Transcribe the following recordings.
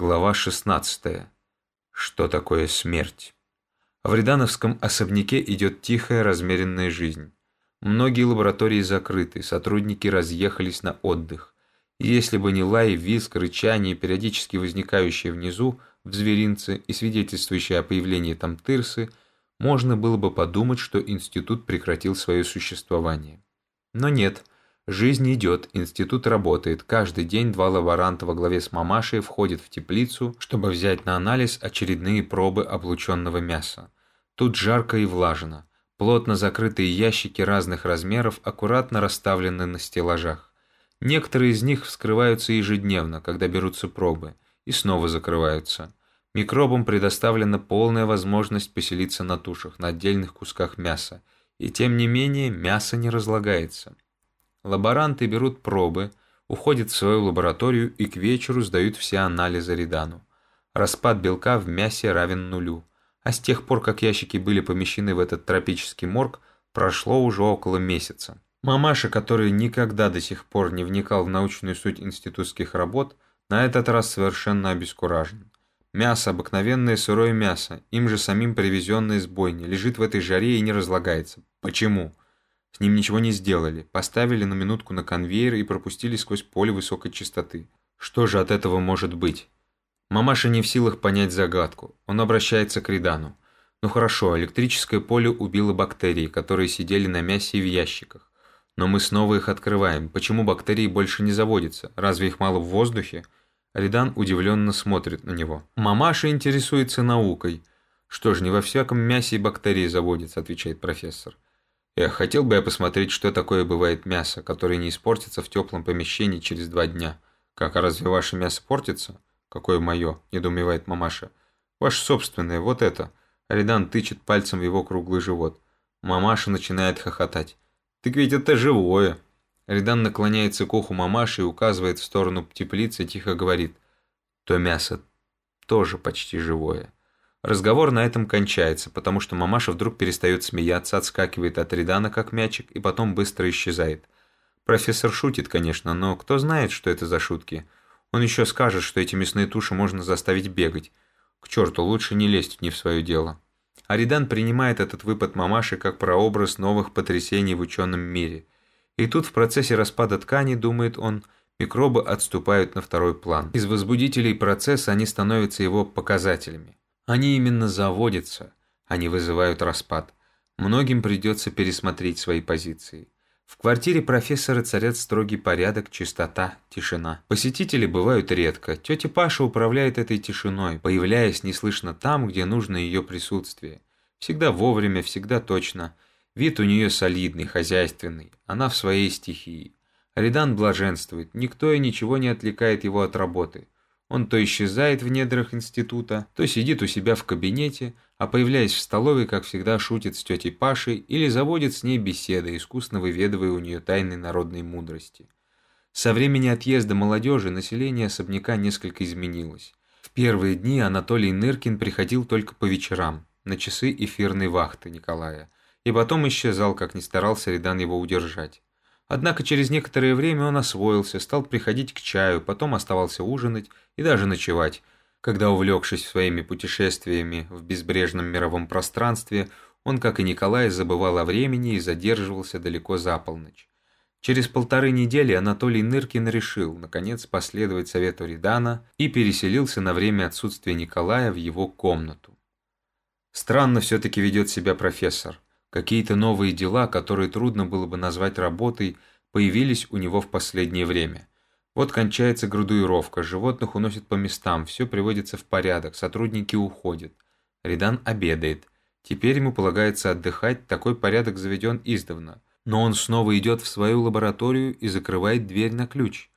Глава 16. Что такое смерть? В Редановском особняке идет тихая, размеренная жизнь. Многие лаборатории закрыты, сотрудники разъехались на отдых. И если бы не лай, визг, рычание, периодически возникающие внизу, в зверинце и свидетельствующие о появлении там тырсы, можно было бы подумать, что институт прекратил свое существование. Но нет – Жизнь идет, институт работает. Каждый день два лаборанта во главе с мамашей входят в теплицу, чтобы взять на анализ очередные пробы облученного мяса. Тут жарко и влажно. Плотно закрытые ящики разных размеров аккуратно расставлены на стеллажах. Некоторые из них вскрываются ежедневно, когда берутся пробы, и снова закрываются. Микробам предоставлена полная возможность поселиться на тушах, на отдельных кусках мяса, и тем не менее мясо не разлагается. Лаборанты берут пробы, уходят в свою лабораторию и к вечеру сдают все анализы Редану. Распад белка в мясе равен нулю. А с тех пор, как ящики были помещены в этот тропический морг, прошло уже около месяца. Мамаша, который никогда до сих пор не вникал в научную суть институтских работ, на этот раз совершенно обескуражен. Мясо, обыкновенное сырое мясо, им же самим привезенное с бойни, лежит в этой жаре и не разлагается. Почему? С ним ничего не сделали, поставили на минутку на конвейер и пропустили сквозь поле высокой частоты. Что же от этого может быть? Мамаша не в силах понять загадку. Он обращается к Ридану. Ну хорошо, электрическое поле убило бактерии, которые сидели на мясе и в ящиках. Но мы снова их открываем. Почему бактерии больше не заводятся? Разве их мало в воздухе? Ридан удивленно смотрит на него. Мамаша интересуется наукой. Что ж, не во всяком мясе и бактерии заводятся, отвечает профессор. Эх, хотел бы я посмотреть, что такое бывает мясо, которое не испортится в теплом помещении через два дня. Как, а разве ваше мясо портится? Какое мое? Недоумевает мамаша. Ваше собственное, вот это. Аридан тычет пальцем в его круглый живот. Мамаша начинает хохотать. Так ведь это живое. Аридан наклоняется к уху мамаши и указывает в сторону теплицы, тихо говорит. То мясо тоже почти живое. Разговор на этом кончается, потому что мамаша вдруг перестает смеяться, отскакивает от Ридана как мячик и потом быстро исчезает. Профессор шутит, конечно, но кто знает, что это за шутки. Он еще скажет, что эти мясные туши можно заставить бегать. К черту, лучше не лезть не в свое дело. Аридан принимает этот выпад мамаши как прообраз новых потрясений в ученом мире. И тут в процессе распада ткани, думает он, микробы отступают на второй план. Из возбудителей процесса они становятся его показателями. Они именно заводятся, они вызывают распад. Многим придется пересмотреть свои позиции. В квартире профессора царят строгий порядок, чистота, тишина. Посетители бывают редко. Тетя Паша управляет этой тишиной, появляясь неслышно там, где нужно ее присутствие. Всегда вовремя, всегда точно. Вид у нее солидный, хозяйственный. Она в своей стихии. Ридан блаженствует, никто и ничего не отвлекает его от работы. Он то исчезает в недрах института, то сидит у себя в кабинете, а появляясь в столовой, как всегда, шутит с тетей Пашей или заводит с ней беседы, искусно выведывая у нее тайны народной мудрости. Со времени отъезда молодежи население особняка несколько изменилось. В первые дни Анатолий Ныркин приходил только по вечерам, на часы эфирной вахты Николая, и потом исчезал, как ни старался Редан его удержать. Однако через некоторое время он освоился, стал приходить к чаю, потом оставался ужинать и даже ночевать, когда, увлекшись своими путешествиями в безбрежном мировом пространстве, он, как и Николай, забывал о времени и задерживался далеко за полночь. Через полторы недели Анатолий Ныркин решил, наконец, последовать совету Редана и переселился на время отсутствия Николая в его комнату. Странно все-таки ведет себя профессор. Какие-то новые дела, которые трудно было бы назвать работой, появились у него в последнее время. Вот кончается градуировка, животных уносят по местам, все приводится в порядок, сотрудники уходят. Редан обедает. Теперь ему полагается отдыхать, такой порядок заведен издавна. Но он снова идет в свою лабораторию и закрывает дверь на ключ.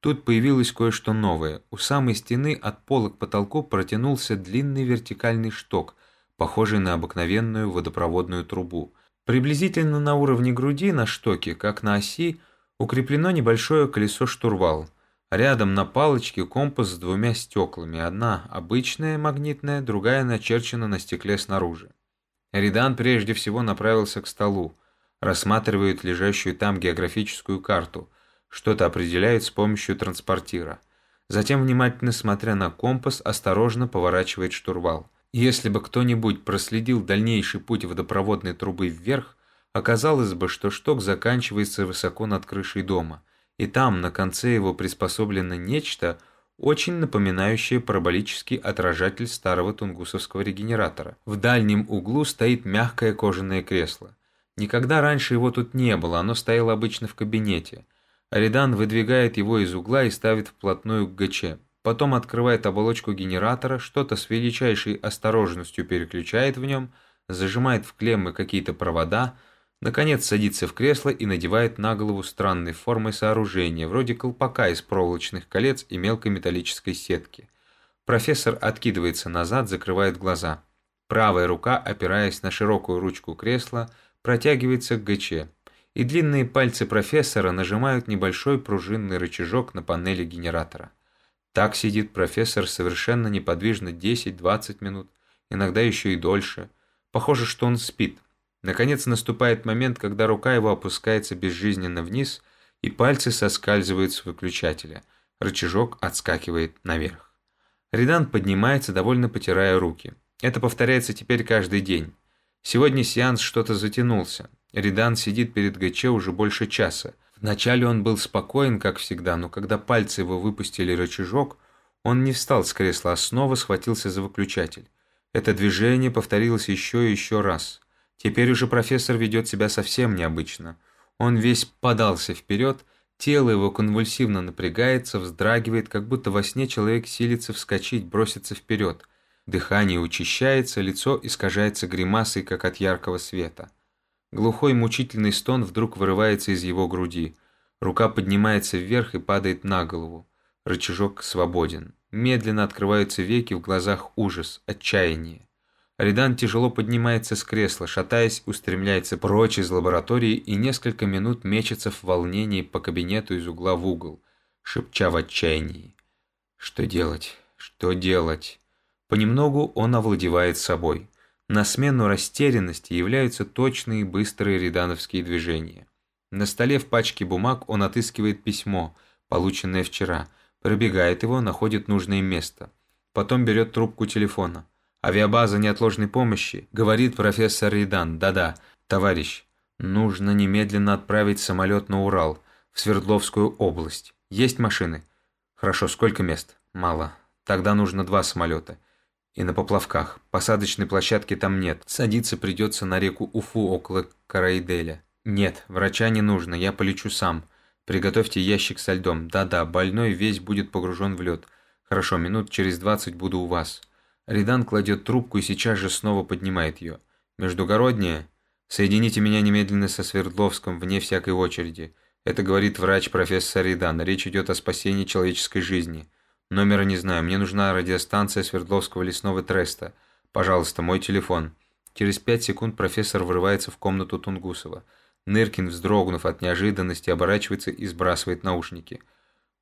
Тут появилось кое-что новое. У самой стены от пола к потолку протянулся длинный вертикальный шток – похожий на обыкновенную водопроводную трубу. Приблизительно на уровне груди на штоке, как на оси, укреплено небольшое колесо-штурвал. Рядом на палочке компас с двумя стеклами, одна обычная магнитная, другая начерчена на стекле снаружи. Ридан прежде всего направился к столу, рассматривает лежащую там географическую карту, что-то определяет с помощью транспортира. Затем, внимательно смотря на компас, осторожно поворачивает штурвал. Если бы кто-нибудь проследил дальнейший путь водопроводной трубы вверх, оказалось бы, что шток заканчивается высоко над крышей дома, и там, на конце его приспособлено нечто, очень напоминающее параболический отражатель старого тунгусовского регенератора. В дальнем углу стоит мягкое кожаное кресло. Никогда раньше его тут не было, оно стояло обычно в кабинете. Аридан выдвигает его из угла и ставит вплотную к ГЧ. Потом открывает оболочку генератора, что-то с величайшей осторожностью переключает в нем, зажимает в клеммы какие-то провода, наконец садится в кресло и надевает на голову странной формы сооружения, вроде колпака из проволочных колец и мелкой металлической сетки. Профессор откидывается назад, закрывает глаза. Правая рука, опираясь на широкую ручку кресла, протягивается к ГЧ и длинные пальцы профессора нажимают небольшой пружинный рычажок на панели генератора. Так сидит профессор совершенно неподвижно 10-20 минут, иногда еще и дольше. Похоже, что он спит. Наконец наступает момент, когда рука его опускается безжизненно вниз, и пальцы соскальзывают с выключателя. Рычажок отскакивает наверх. Редан поднимается, довольно потирая руки. Это повторяется теперь каждый день. Сегодня сеанс что-то затянулся. Ридан сидит перед ГЧ уже больше часа. Вначале он был спокоен, как всегда, но когда пальцы его выпустили рычажок, он не встал с кресла, а снова схватился за выключатель. Это движение повторилось еще и еще раз. Теперь уже профессор ведет себя совсем необычно. Он весь подался вперед, тело его конвульсивно напрягается, вздрагивает, как будто во сне человек силится вскочить, броситься вперед. Дыхание учащается, лицо искажается гримасой, как от яркого света. Глухой мучительный стон вдруг вырывается из его груди. Рука поднимается вверх и падает на голову. Рычажок свободен. Медленно открываются веки, в глазах ужас, отчаяние. Аридан тяжело поднимается с кресла, шатаясь, устремляется прочь из лаборатории и несколько минут мечется в волнении по кабинету из угла в угол, шепча в отчаянии. Что делать? Что делать? Понемногу он овладевает собой. На смену растерянности являются точные быстрые редановские движения. На столе в пачке бумаг он отыскивает письмо, полученное вчера, пробегает его, находит нужное место. Потом берет трубку телефона. «Авиабаза неотложной помощи», — говорит профессор Ридан. «Да-да, товарищ, нужно немедленно отправить самолет на Урал, в Свердловскую область. Есть машины?» «Хорошо, сколько мест?» «Мало. Тогда нужно два самолета и на поплавках. Посадочной площадки там нет. Садиться придется на реку Уфу около Карайделя. Нет, врача не нужно, я полечу сам. Приготовьте ящик со льдом. Да-да, больной весь будет погружен в лед. Хорошо, минут через двадцать буду у вас. Ридан кладет трубку и сейчас же снова поднимает ее. Междугороднее? Соедините меня немедленно со Свердловском, вне всякой очереди. Это говорит врач профессор Ридан. Речь идет о спасении человеческой жизни. Номера не знаю, мне нужна радиостанция Свердловского лесного треста. Пожалуйста, мой телефон. Через пять секунд профессор врывается в комнату Тунгусова. Ныркин, вздрогнув от неожиданности, оборачивается и сбрасывает наушники.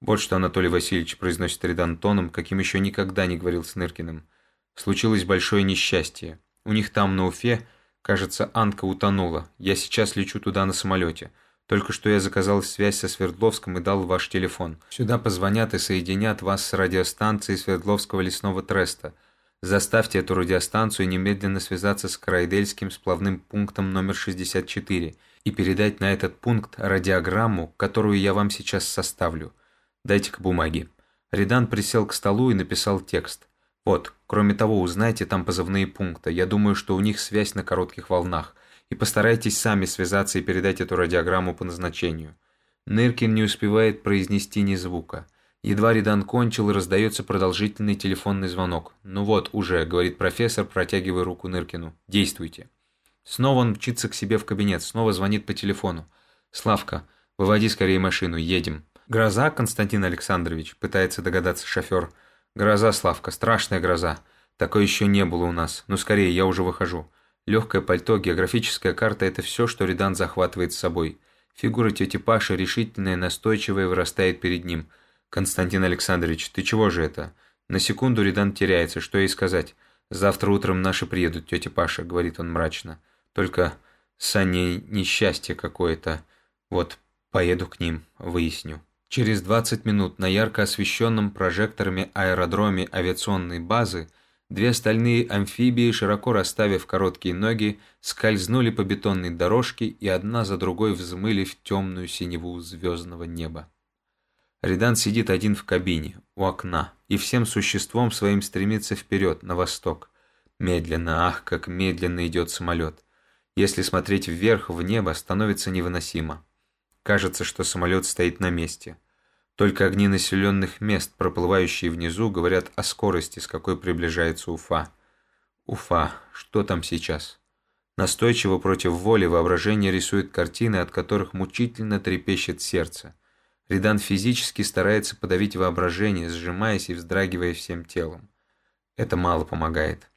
Вот что Анатолий Васильевич произносит Редан тоном, каким еще никогда не говорил с Ныркиным. Случилось большое несчастье. У них там, на Уфе, кажется, Анка утонула. Я сейчас лечу туда на самолете. Только что я заказал связь со Свердловском и дал ваш телефон. Сюда позвонят и соединят вас с радиостанцией Свердловского лесного треста. Заставьте эту радиостанцию немедленно связаться с Крайдельским сплавным пунктом номер 64 и передать на этот пункт радиограмму, которую я вам сейчас составлю. Дайте-ка бумаги. Редан присел к столу и написал текст. Вот, кроме того, узнайте там позывные пункта. Я думаю, что у них связь на коротких волнах и постарайтесь сами связаться и передать эту радиограмму по назначению. Ныркин не успевает произнести ни звука. Едва Редан кончил, и раздается продолжительный телефонный звонок. «Ну вот, уже», — говорит профессор, протягивая руку Ныркину. «Действуйте». Снова он мчится к себе в кабинет, снова звонит по телефону. «Славка, выводи скорее машину, едем». «Гроза, Константин Александрович?» — пытается догадаться шофер. «Гроза, Славка, страшная гроза. Такой еще не было у нас. Ну скорее, я уже выхожу». Легкое пальто, географическая карта – это все, что Редан захватывает с собой. Фигура тети Паши, решительная, настойчивая, вырастает перед ним. «Константин Александрович, ты чего же это?» На секунду Редан теряется, что ей сказать. «Завтра утром наши приедут, тетя Паша», – говорит он мрачно. «Только с Аней несчастье какое-то. Вот, поеду к ним, выясню». Через 20 минут на ярко освещенном прожекторами аэродроме авиационной базы две стальные амфибии, широко расставив короткие ноги, скользнули по бетонной дорожке и одна за другой взмыли в темную синеву звездного неба. Редан сидит один в кабине, у окна, и всем существом своим стремится вперед, на восток. Медленно, ах, как медленно идет самолет. Если смотреть вверх, в небо, становится невыносимо. Кажется, что самолет стоит на месте. Только огни населенных мест, проплывающие внизу, говорят о скорости, с какой приближается Уфа. Уфа, что там сейчас? Настойчиво против воли воображение рисует картины, от которых мучительно трепещет сердце. Редан физически старается подавить воображение, сжимаясь и вздрагивая всем телом. Это мало помогает.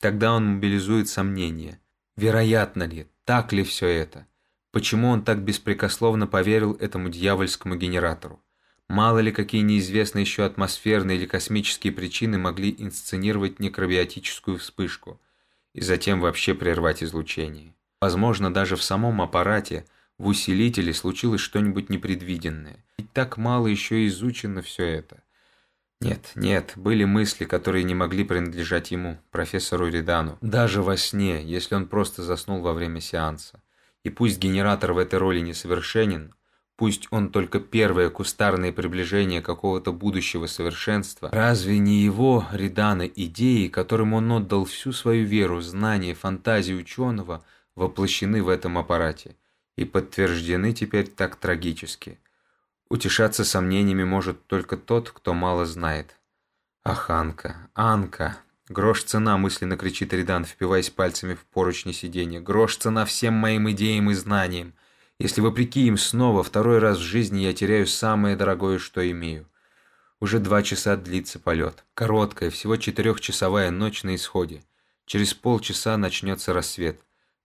Тогда он мобилизует сомнения. Вероятно ли, так ли все это? Почему он так беспрекословно поверил этому дьявольскому генератору? Мало ли какие неизвестные еще атмосферные или космические причины могли инсценировать некробиотическую вспышку и затем вообще прервать излучение. Возможно, даже в самом аппарате, в усилителе случилось что-нибудь непредвиденное. Ведь так мало еще изучено все это. Нет, нет, были мысли, которые не могли принадлежать ему, профессору Ридану, даже во сне, если он просто заснул во время сеанса. И пусть генератор в этой роли несовершенен, пусть он только первое кустарное приближение какого-то будущего совершенства, разве не его, Ридана, идеи, которым он отдал всю свою веру, знания, фантазии ученого, воплощены в этом аппарате и подтверждены теперь так трагически? Утешаться сомнениями может только тот, кто мало знает. Ах, Анка, Анка, Грош цена, мысленно кричит Ридан, впиваясь пальцами в поручни сиденья. Грош цена всем моим идеям и знаниям. Если вопреки им снова второй раз в жизни я теряю самое дорогое, что имею. Уже два часа длится полет. Короткая, всего четырехчасовая ночь на исходе. Через полчаса начнется рассвет.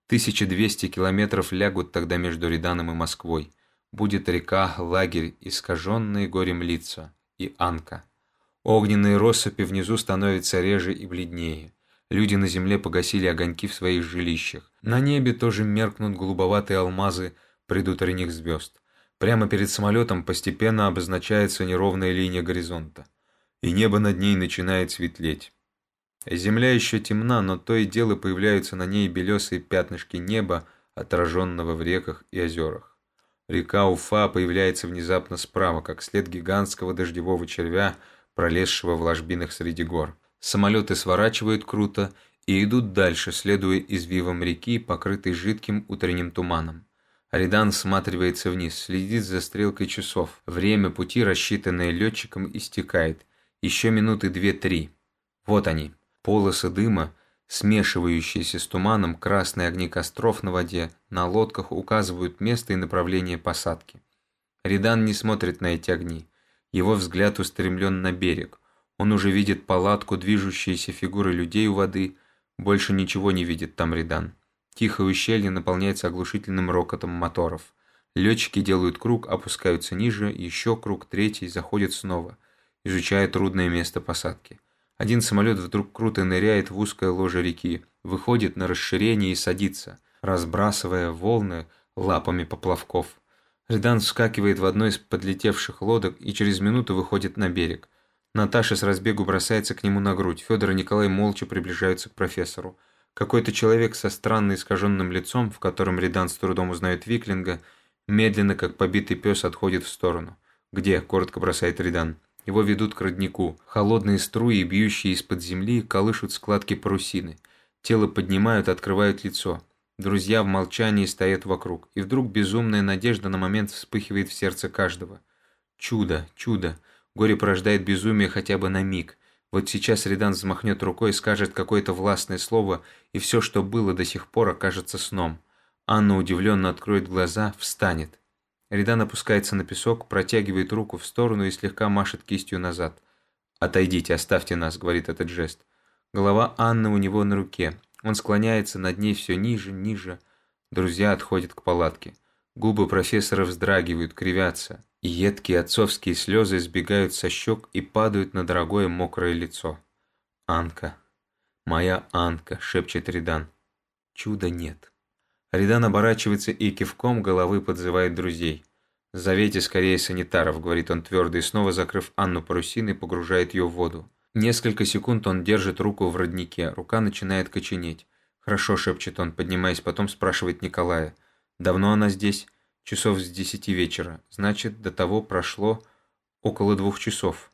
1200 километров лягут тогда между Риданом и Москвой. Будет река, лагерь, искаженные горем лица и Анка. Огненные россыпи внизу становятся реже и бледнее. Люди на земле погасили огоньки в своих жилищах. На небе тоже меркнут голубоватые алмазы предутренних звезд. Прямо перед самолетом постепенно обозначается неровная линия горизонта. И небо над ней начинает светлеть. Земля еще темна, но то и дело появляются на ней белесые пятнышки неба, отраженного в реках и озерах. Река Уфа появляется внезапно справа, как след гигантского дождевого червя – пролезшего в ложбинах среди гор. Самолеты сворачивают круто и идут дальше, следуя извивам реки, покрытой жидким утренним туманом. Аридан всматривается вниз, следит за стрелкой часов. Время пути, рассчитанное летчиком, истекает. Еще минуты две-три. Вот они, полосы дыма, смешивающиеся с туманом, красные огни костров на воде, на лодках указывают место и направление посадки. Ридан не смотрит на эти огни. Его взгляд устремлен на берег. Он уже видит палатку, движущиеся фигуры людей у воды. Больше ничего не видит там Ридан. Тихое ущелье наполняется оглушительным рокотом моторов. Летчики делают круг, опускаются ниже, еще круг, третий, заходят снова, изучая трудное место посадки. Один самолет вдруг круто ныряет в узкое ложе реки, выходит на расширение и садится, разбрасывая волны лапами поплавков. Ждан вскакивает в одной из подлетевших лодок и через минуту выходит на берег. Наташа с разбегу бросается к нему на грудь. Федор и Николай молча приближаются к профессору. Какой-то человек со странно искаженным лицом, в котором Редан с трудом узнает Виклинга, медленно, как побитый пес, отходит в сторону. «Где?» – коротко бросает Редан. Его ведут к роднику. Холодные струи, бьющие из-под земли, колышут складки парусины. Тело поднимают, открывают лицо. Друзья в молчании стоят вокруг, и вдруг безумная надежда на момент вспыхивает в сердце каждого. Чудо, чудо. Горе порождает безумие хотя бы на миг. Вот сейчас Редан взмахнет рукой и скажет какое-то властное слово, и все, что было до сих пор, окажется сном. Анна удивленно откроет глаза, встанет. Редан опускается на песок, протягивает руку в сторону и слегка машет кистью назад. «Отойдите, оставьте нас», — говорит этот жест. Голова Анны у него на руке. Он склоняется над ней все ниже, ниже. Друзья отходят к палатке. Губы профессора вздрагивают, кривятся, и едкие отцовские слезы сбегают со щек и падают на дорогое мокрое лицо. «Анка! Моя Анка!» — шепчет Ридан. Чуда нет. Ридан оборачивается и кивком головы подзывает друзей. «Зовите скорее санитаров», — говорит он твердо, и снова, закрыв Анну парусиной, погружает ее в воду. Несколько секунд он держит руку в роднике, рука начинает коченеть. «Хорошо», — шепчет он, поднимаясь, потом спрашивает Николая. «Давно она здесь?» «Часов с десяти вечера. Значит, до того прошло около двух часов».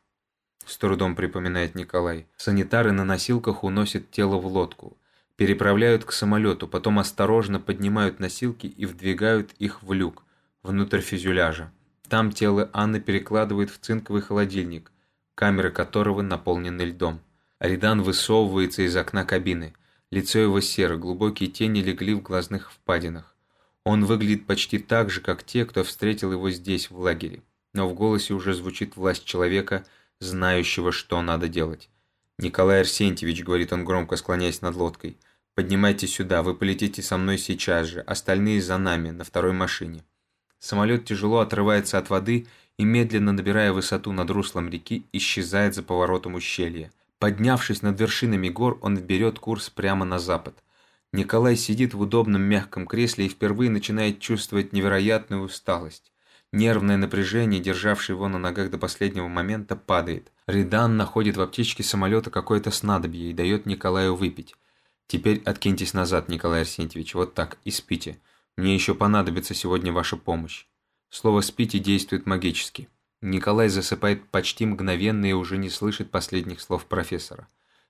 С трудом припоминает Николай. Санитары на носилках уносят тело в лодку. Переправляют к самолету, потом осторожно поднимают носилки и вдвигают их в люк, внутрь фюзеляжа. Там тело Анны перекладывают в цинковый холодильник, камеры которого наполнены льдом. Аридан высовывается из окна кабины. Лицо его серо, глубокие тени легли в глазных впадинах. Он выглядит почти так же, как те, кто встретил его здесь, в лагере. Но в голосе уже звучит власть человека, знающего, что надо делать. «Николай Арсентьевич», — говорит он громко, склоняясь над лодкой, — «поднимайтесь сюда, вы полетите со мной сейчас же, остальные за нами, на второй машине». Самолет тяжело отрывается от воды и, медленно набирая высоту над руслом реки, исчезает за поворотом ущелья. Поднявшись над вершинами гор, он берет курс прямо на запад. Николай сидит в удобном мягком кресле и впервые начинает чувствовать невероятную усталость. Нервное напряжение, державшее его на ногах до последнего момента, падает. Ридан находит в аптечке самолета какое-то снадобье и дает Николаю выпить. «Теперь откиньтесь назад, Николай Арсентьевич, вот так, и спите. Мне еще понадобится сегодня ваша помощь». Слово «спите» действует магически. Николай засыпает почти мгновенно и уже не слышит последних слов профессора.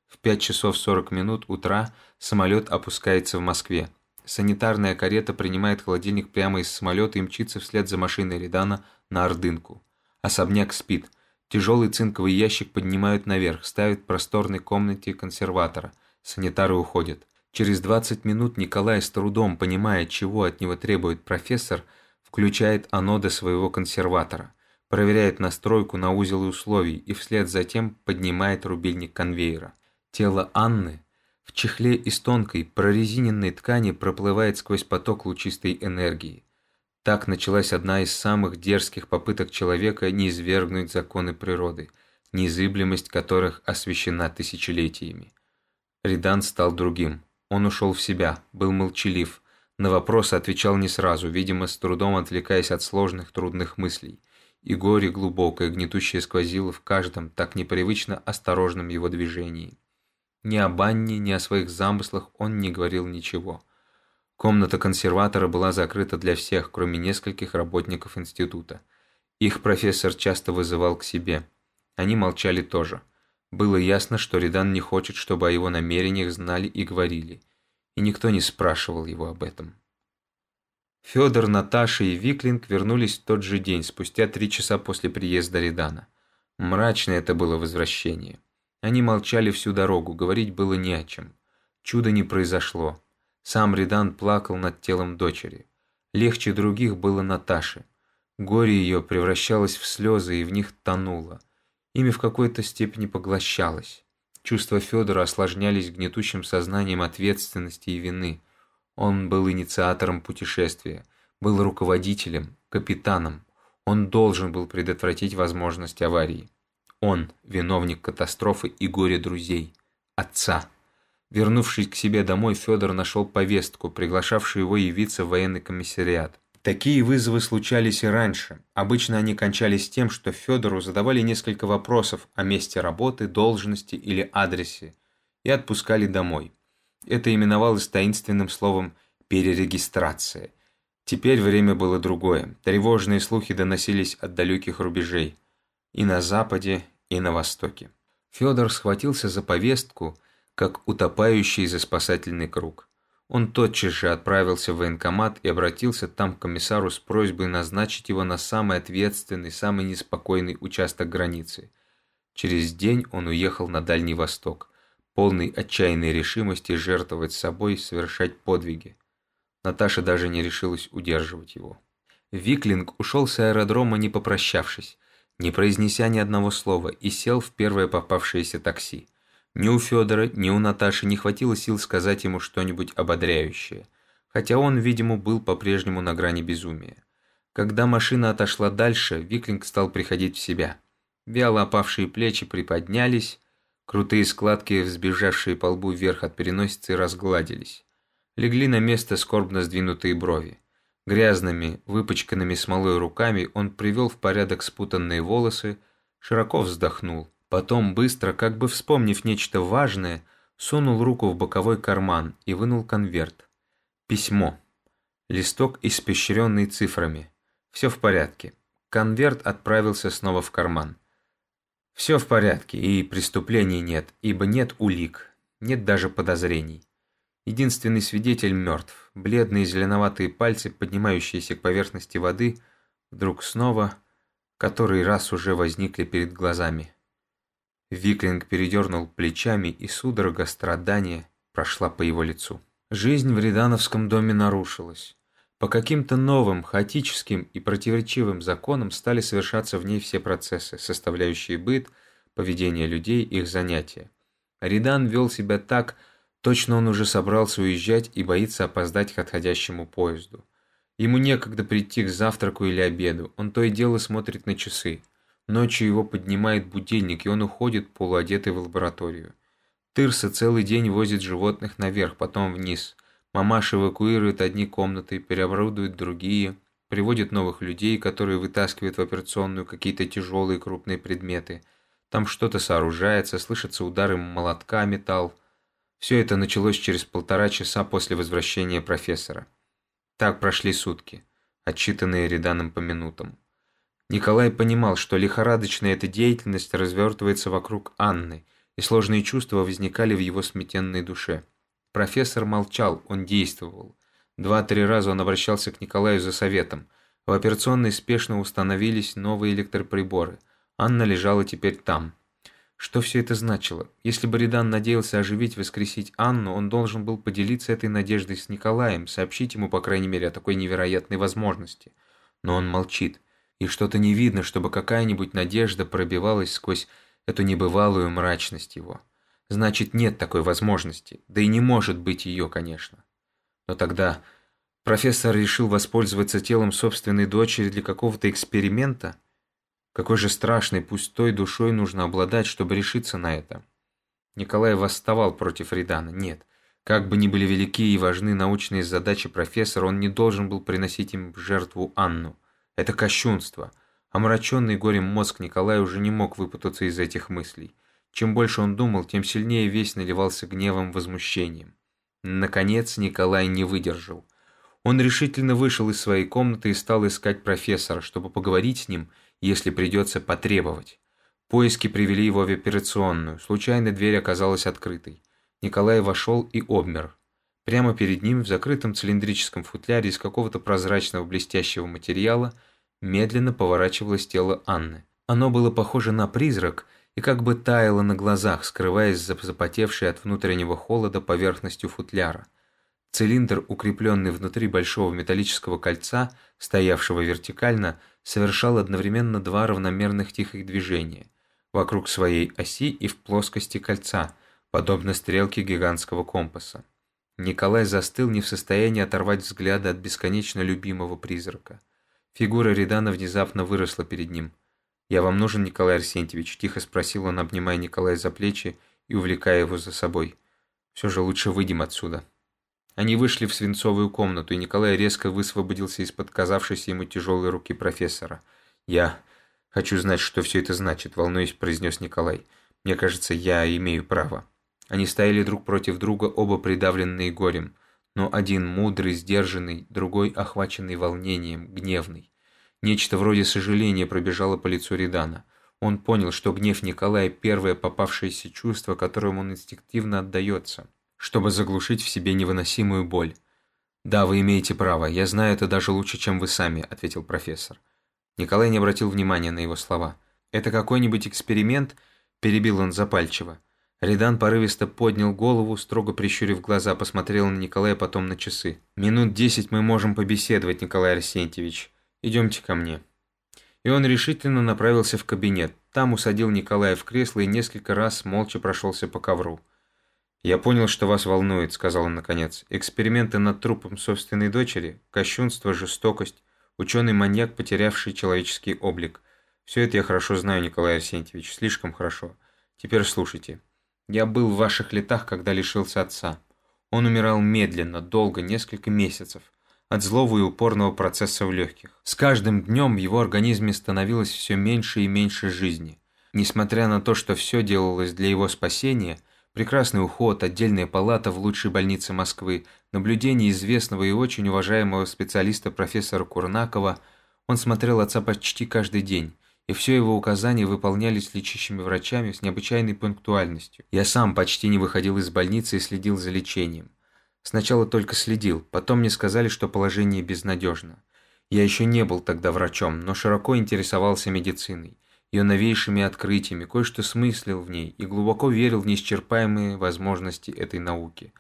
В 5 часов 40 минут утра самолет опускается в Москве. Санитарная карета принимает холодильник прямо из самолета и мчится вслед за машиной Редана на Ордынку. Особняк спит. Тяжелый цинковый ящик поднимают наверх, ставят в просторной комнате консерватора. Санитары уходят. Через 20 минут Николай с трудом, понимая, чего от него требует профессор, включает аноды своего консерватора проверяет настройку на узел и условий и вслед за тем поднимает рубильник конвейера. Тело Анны в чехле из тонкой прорезиненной ткани проплывает сквозь поток лучистой энергии. Так началась одна из самых дерзких попыток человека не извергнуть законы природы, незыблемость которых освещена тысячелетиями. Ридан стал другим. Он ушел в себя, был молчалив, на вопросы отвечал не сразу, видимо, с трудом отвлекаясь от сложных трудных мыслей и горе глубокое, гнетущее сквозило в каждом так непривычно осторожном его движении. Ни о банне, ни о своих замыслах он не говорил ничего. Комната консерватора была закрыта для всех, кроме нескольких работников института. Их профессор часто вызывал к себе. Они молчали тоже. Было ясно, что Редан не хочет, чтобы о его намерениях знали и говорили, и никто не спрашивал его об этом. Федор, Наташа и Виклинг вернулись в тот же день, спустя три часа после приезда Редана. Мрачное это было возвращение. Они молчали всю дорогу, говорить было не о чем. Чудо не произошло. Сам Редан плакал над телом дочери. Легче других было Наташе. Горе ее превращалось в слезы и в них тонуло. Ими в какой-то степени поглощалось. Чувства Федора осложнялись гнетущим сознанием ответственности и вины – он был инициатором путешествия, был руководителем, капитаном. Он должен был предотвратить возможность аварии. Он – виновник катастрофы и горя друзей, отца. Вернувшись к себе домой, Федор нашел повестку, приглашавшую его явиться в военный комиссариат. Такие вызовы случались и раньше. Обычно они кончались тем, что Федору задавали несколько вопросов о месте работы, должности или адресе и отпускали домой. Это именовалось таинственным словом «перерегистрация». Теперь время было другое. Тревожные слухи доносились от далеких рубежей. И на западе, и на востоке. Федор схватился за повестку, как утопающий за спасательный круг. Он тотчас же отправился в военкомат и обратился там к комиссару с просьбой назначить его на самый ответственный, самый неспокойный участок границы. Через день он уехал на Дальний Восток полный отчаянной решимости жертвовать собой, совершать подвиги. Наташа даже не решилась удерживать его. Виклинг ушел с аэродрома, не попрощавшись, не произнеся ни одного слова, и сел в первое попавшееся такси. Ни у Федора, ни у Наташи не хватило сил сказать ему что-нибудь ободряющее, хотя он, видимо, был по-прежнему на грани безумия. Когда машина отошла дальше, Виклинг стал приходить в себя. Вяло опавшие плечи приподнялись, Крутые складки, взбежавшие по лбу вверх от переносицы, разгладились. Легли на место скорбно сдвинутые брови. Грязными, выпачканными смолой руками он привел в порядок спутанные волосы, широко вздохнул. Потом, быстро, как бы вспомнив нечто важное, сунул руку в боковой карман и вынул конверт. Письмо. Листок, испещренный цифрами. Все в порядке. Конверт отправился снова в карман. Все в порядке, и преступлений нет, ибо нет улик, нет даже подозрений. Единственный свидетель мертв. Бледные зеленоватые пальцы, поднимающиеся к поверхности воды, вдруг снова, который раз уже возникли перед глазами. Виклинг передернул плечами, и судорога страдания прошла по его лицу. Жизнь в Редановском доме нарушилась. По каким-то новым, хаотическим и противоречивым законам стали совершаться в ней все процессы, составляющие быт, поведение людей, их занятия. Редан вел себя так, Точно он уже собрался уезжать и боится опоздать к отходящему поезду. Ему некогда прийти к завтраку или обеду, он то и дело смотрит на часы. Ночью его поднимает будильник, и он уходит полуодетый в лабораторию. Тырса целый день возит животных наверх, потом вниз. Мамаша эвакуирует одни комнаты, переоборудует другие, приводит новых людей, которые вытаскивают в операционную какие-то тяжелые крупные предметы. Там что-то сооружается, слышатся удары молотка, металл. Все это началось через полтора часа после возвращения профессора. Так прошли сутки, отчитанные Реданом по минутам. Николай понимал, что лихорадочная эта деятельность развертывается вокруг Анны, и сложные чувства возникали в его сметенной душе. Профессор молчал, он действовал. Два-три раза он обращался к Николаю за советом. В операционной спешно установились новые электроприборы. Анна лежала теперь там. Что все это значило? Если бы Редан надеялся оживить, воскресить Анну, он должен был поделиться этой надеждой с Николаем, сообщить ему, по крайней мере, о такой невероятной возможности. Но он молчит, и что-то не видно, чтобы какая-нибудь надежда пробивалась сквозь эту небывалую мрачность его. Значит, нет такой возможности, да и не может быть ее, конечно. Но тогда профессор решил воспользоваться телом собственной дочери для какого-то эксперимента – какой же страшной, пустой душой нужно обладать, чтобы решиться на это? Николай восставал против Редана. Нет, как бы ни были велики и важны научные задачи профессора, он не должен был приносить им жертву Анну. Это кощунство. Омраченный горем мозг Николая уже не мог выпутаться из этих мыслей. Чем больше он думал, тем сильнее весь наливался гневом, возмущением. Наконец Николай не выдержал. Он решительно вышел из своей комнаты и стал искать профессора, чтобы поговорить с ним если придется потребовать. Поиски привели его в операционную. Случайно дверь оказалась открытой. Николай вошел и обмер. Прямо перед ним, в закрытом цилиндрическом футляре из какого-то прозрачного блестящего материала, медленно поворачивалось тело Анны. Оно было похоже на призрак и как бы таяло на глазах, скрываясь за запотевшей от внутреннего холода поверхностью футляра. Цилиндр, укрепленный внутри большого металлического кольца, стоявшего вертикально, совершал одновременно два равномерных тихих движения вокруг своей оси и в плоскости кольца, подобно стрелке гигантского компаса. Николай застыл не в состоянии оторвать взгляда от бесконечно любимого призрака. Фигура Редана внезапно выросла перед ним. «Я вам нужен, Николай Арсентьевич?» – тихо спросил он, обнимая Николая за плечи и увлекая его за собой. «Все же лучше выйдем отсюда». Они вышли в свинцовую комнату, и Николай резко высвободился из-под казавшейся ему тяжелой руки профессора. «Я хочу знать, что все это значит», — волнуясь, произнес Николай. «Мне кажется, я имею право». Они стояли друг против друга, оба придавленные горем, но один мудрый, сдержанный, другой охваченный волнением, гневный. Нечто вроде сожаления пробежало по лицу Редана. Он понял, что гнев Николая – первое попавшееся чувство, которому он инстинктивно отдается чтобы заглушить в себе невыносимую боль. «Да, вы имеете право, я знаю это даже лучше, чем вы сами», – ответил профессор. Николай не обратил внимания на его слова. «Это какой-нибудь эксперимент?» – перебил он запальчиво. Редан порывисто поднял голову, строго прищурив глаза, посмотрел на Николая, потом на часы. «Минут десять мы можем побеседовать, Николай Арсентьевич. Идемте ко мне». И он решительно направился в кабинет. Там усадил Николая в кресло и несколько раз молча прошелся по ковру. «Я понял, что вас волнует», — сказал он наконец. «Эксперименты над трупом собственной дочери, кощунство, жестокость, ученый-маньяк, потерявший человеческий облик. Все это я хорошо знаю, Николай Арсентьевич, слишком хорошо. Теперь слушайте. Я был в ваших летах, когда лишился отца. Он умирал медленно, долго, несколько месяцев. от злого и упорного процесса в легких. С каждым днем в его организме становилось все меньше и меньше жизни. Несмотря на то, что все делалось для его спасения, прекрасный уход, отдельная палата в лучшей больнице Москвы, наблюдение известного и очень уважаемого специалиста профессора Курнакова, он смотрел отца почти каждый день, и все его указания выполнялись лечащими врачами с необычайной пунктуальностью. Я сам почти не выходил из больницы и следил за лечением. Сначала только следил, потом мне сказали, что положение безнадежно. Я еще не был тогда врачом, но широко интересовался медициной, ее новейшими открытиями, кое-что смыслил в ней и глубоко верил в неисчерпаемые возможности этой науки.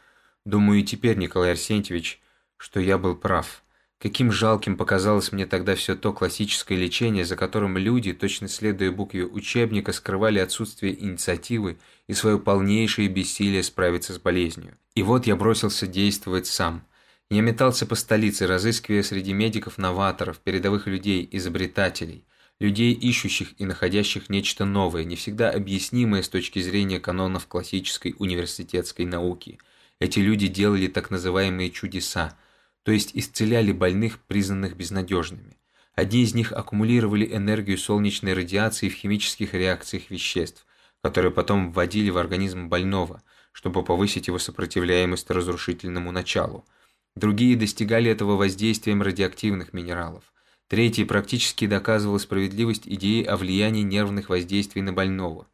Думаю теперь, Николай Арсентьевич, что я был прав. Каким жалким показалось мне тогда все то классическое лечение, за которым люди, точно следуя букве учебника, скрывали отсутствие инициативы и свое полнейшее бессилие справиться с болезнью. И вот я бросился действовать сам. Я метался по столице, разыскивая среди медиков-новаторов, передовых людей, изобретателей, людей, ищущих и находящих нечто новое, не всегда объяснимое с точки зрения канонов классической университетской науки. Эти люди делали так называемые чудеса – то есть исцеляли больных, признанных безнадежными. Одни из них аккумулировали энергию солнечной радиации в химических реакциях веществ, которые потом вводили в организм больного, чтобы повысить его сопротивляемость разрушительному началу. Другие достигали этого воздействием радиоактивных минералов. Третий практически доказывал справедливость идеи о влиянии нервных воздействий на больного.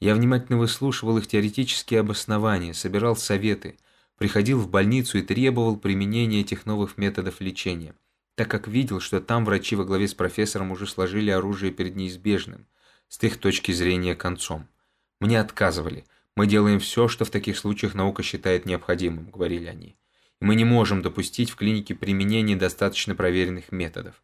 Я внимательно выслушивал их теоретические обоснования, собирал советы – приходил в больницу и требовал применения этих новых методов лечения, так как видел, что там врачи во главе с профессором уже сложили оружие перед неизбежным, с их точки зрения концом. Мне отказывали. Мы делаем все, что в таких случаях наука считает необходимым, говорили они. Мы не можем допустить в клинике применения достаточно проверенных методов.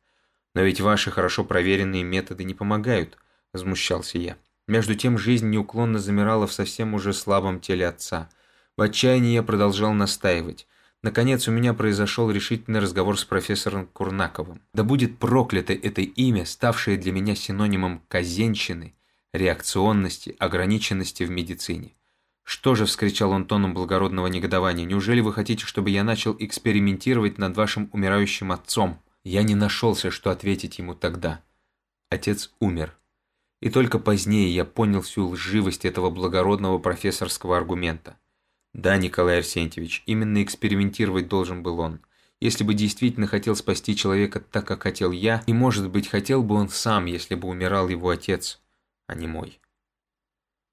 Но ведь ваши хорошо проверенные методы не помогают, возмущался я. Между тем жизнь неуклонно замирала в совсем уже слабом теле отца – в отчаянии я продолжал настаивать. Наконец у меня произошел решительный разговор с профессором Курнаковым. Да будет проклято это имя, ставшее для меня синонимом казенщины, реакционности, ограниченности в медицине. «Что же?» – вскричал он тоном благородного негодования. «Неужели вы хотите, чтобы я начал экспериментировать над вашим умирающим отцом?» Я не нашелся, что ответить ему тогда. Отец умер. И только позднее я понял всю лживость этого благородного профессорского аргумента. Да, Николай Арсентьевич, именно экспериментировать должен был он. Если бы действительно хотел спасти человека так, как хотел я, и, может быть, хотел бы он сам, если бы умирал его отец, а не мой.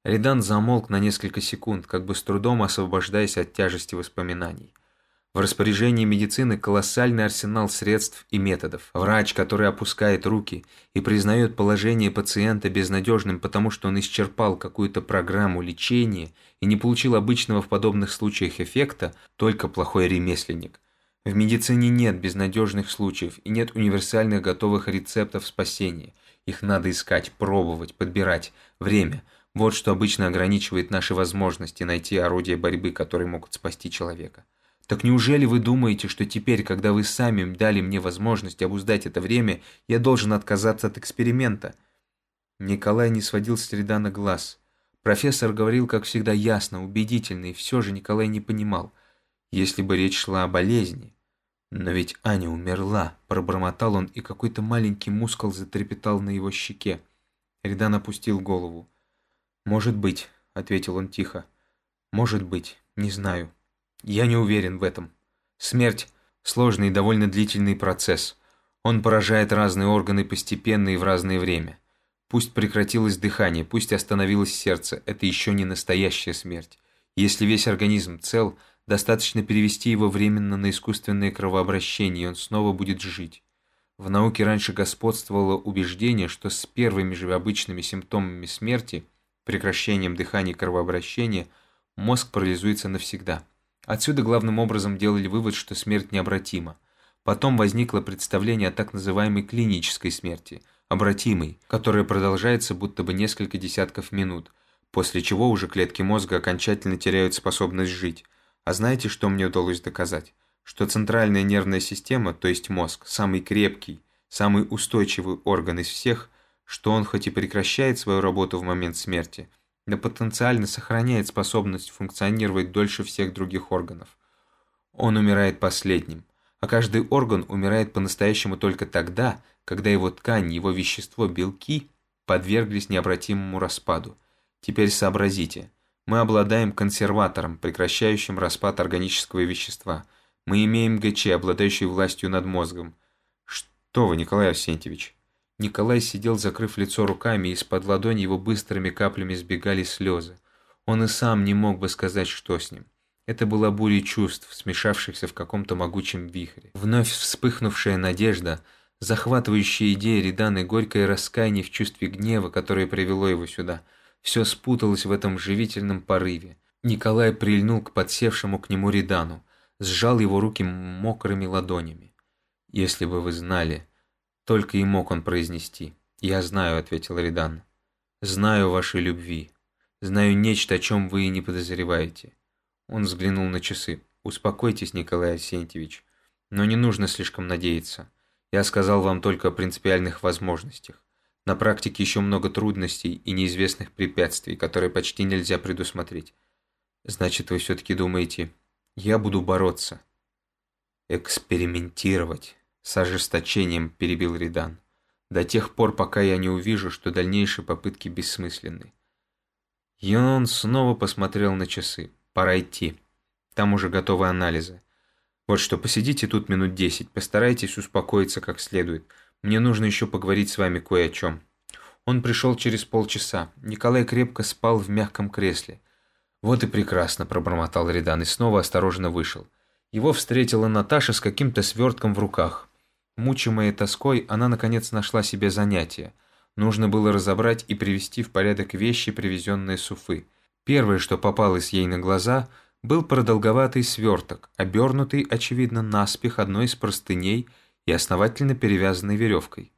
Редан замолк на несколько секунд, как бы с трудом освобождаясь от тяжести воспоминаний. В распоряжении медицины колоссальный арсенал средств и методов. Врач, который опускает руки и признает положение пациента безнадежным, потому что он исчерпал какую-то программу лечения и не получил обычного в подобных случаях эффекта, только плохой ремесленник. В медицине нет безнадежных случаев и нет универсальных готовых рецептов спасения. Их надо искать, пробовать, подбирать. Время – вот что обычно ограничивает наши возможности найти орудия борьбы, которые могут спасти человека. Так неужели вы думаете, что теперь, когда вы сами дали мне возможность обуздать это время, я должен отказаться от эксперимента?» Николай не сводил с Редана глаз. Профессор говорил, как всегда, ясно, убедительно, и все же Николай не понимал, если бы речь шла о болезни. «Но ведь Аня умерла», – пробормотал он, и какой-то маленький мускул затрепетал на его щеке. Редан опустил голову. «Может быть», – ответил он тихо. «Может быть, не знаю». Я не уверен в этом. Смерть – сложный и довольно длительный процесс. Он поражает разные органы постепенно и в разное время. Пусть прекратилось дыхание, пусть остановилось сердце, это еще не настоящая смерть. Если весь организм цел, достаточно перевести его временно на искусственное кровообращение, и он снова будет жить. В науке раньше господствовало убеждение, что с первыми же обычными симптомами смерти, прекращением дыхания и кровообращения, мозг парализуется навсегда – Отсюда главным образом делали вывод, что смерть необратима. Потом возникло представление о так называемой клинической смерти, обратимой, которая продолжается будто бы несколько десятков минут, после чего уже клетки мозга окончательно теряют способность жить. А знаете, что мне удалось доказать? Что центральная нервная система, то есть мозг, самый крепкий, самый устойчивый орган из всех, что он хоть и прекращает свою работу в момент смерти – да потенциально сохраняет способность функционировать дольше всех других органов. Он умирает последним, а каждый орган умирает по-настоящему только тогда, когда его ткань, его вещество, белки подверглись необратимому распаду. Теперь сообразите, мы обладаем консерватором, прекращающим распад органического вещества. Мы имеем ГЧ, обладающий властью над мозгом. Что вы, Николай Арсентьевич? Николай сидел, закрыв лицо руками, и из-под ладони его быстрыми каплями сбегали слезы. Он и сам не мог бы сказать, что с ним. Это была буря чувств, смешавшихся в каком-то могучем вихре. Вновь вспыхнувшая надежда, захватывающая идея Редана и горькое раскаяние в чувстве гнева, которое привело его сюда. Все спуталось в этом живительном порыве. Николай прильнул к подсевшему к нему Редану, сжал его руки мокрыми ладонями. «Если бы вы знали...» Только и мог он произнести. «Я знаю», — ответил Редан. «Знаю вашей любви. Знаю нечто, о чем вы и не подозреваете». Он взглянул на часы. «Успокойтесь, Николай Арсентьевич. Но не нужно слишком надеяться. Я сказал вам только о принципиальных возможностях. На практике еще много трудностей и неизвестных препятствий, которые почти нельзя предусмотреть. Значит, вы все-таки думаете, я буду бороться?» «Экспериментировать», — с ожесточением перебил Ридан. «До тех пор, пока я не увижу, что дальнейшие попытки бессмысленны». И он снова посмотрел на часы. Пора идти. Там уже готовы анализы. Вот что, посидите тут минут десять, постарайтесь успокоиться как следует. Мне нужно еще поговорить с вами кое о чем. Он пришел через полчаса. Николай крепко спал в мягком кресле. «Вот и прекрасно», – пробормотал Редан и снова осторожно вышел. Его встретила Наташа с каким-то свертком в руках. Мучимая тоской, она наконец нашла себе занятие. Нужно было разобрать и привести в порядок вещи, привезенные с Уфы. Первое, что попалось ей на глаза, был продолговатый сверток, обернутый, очевидно, наспех одной из простыней и основательно перевязанной веревкой.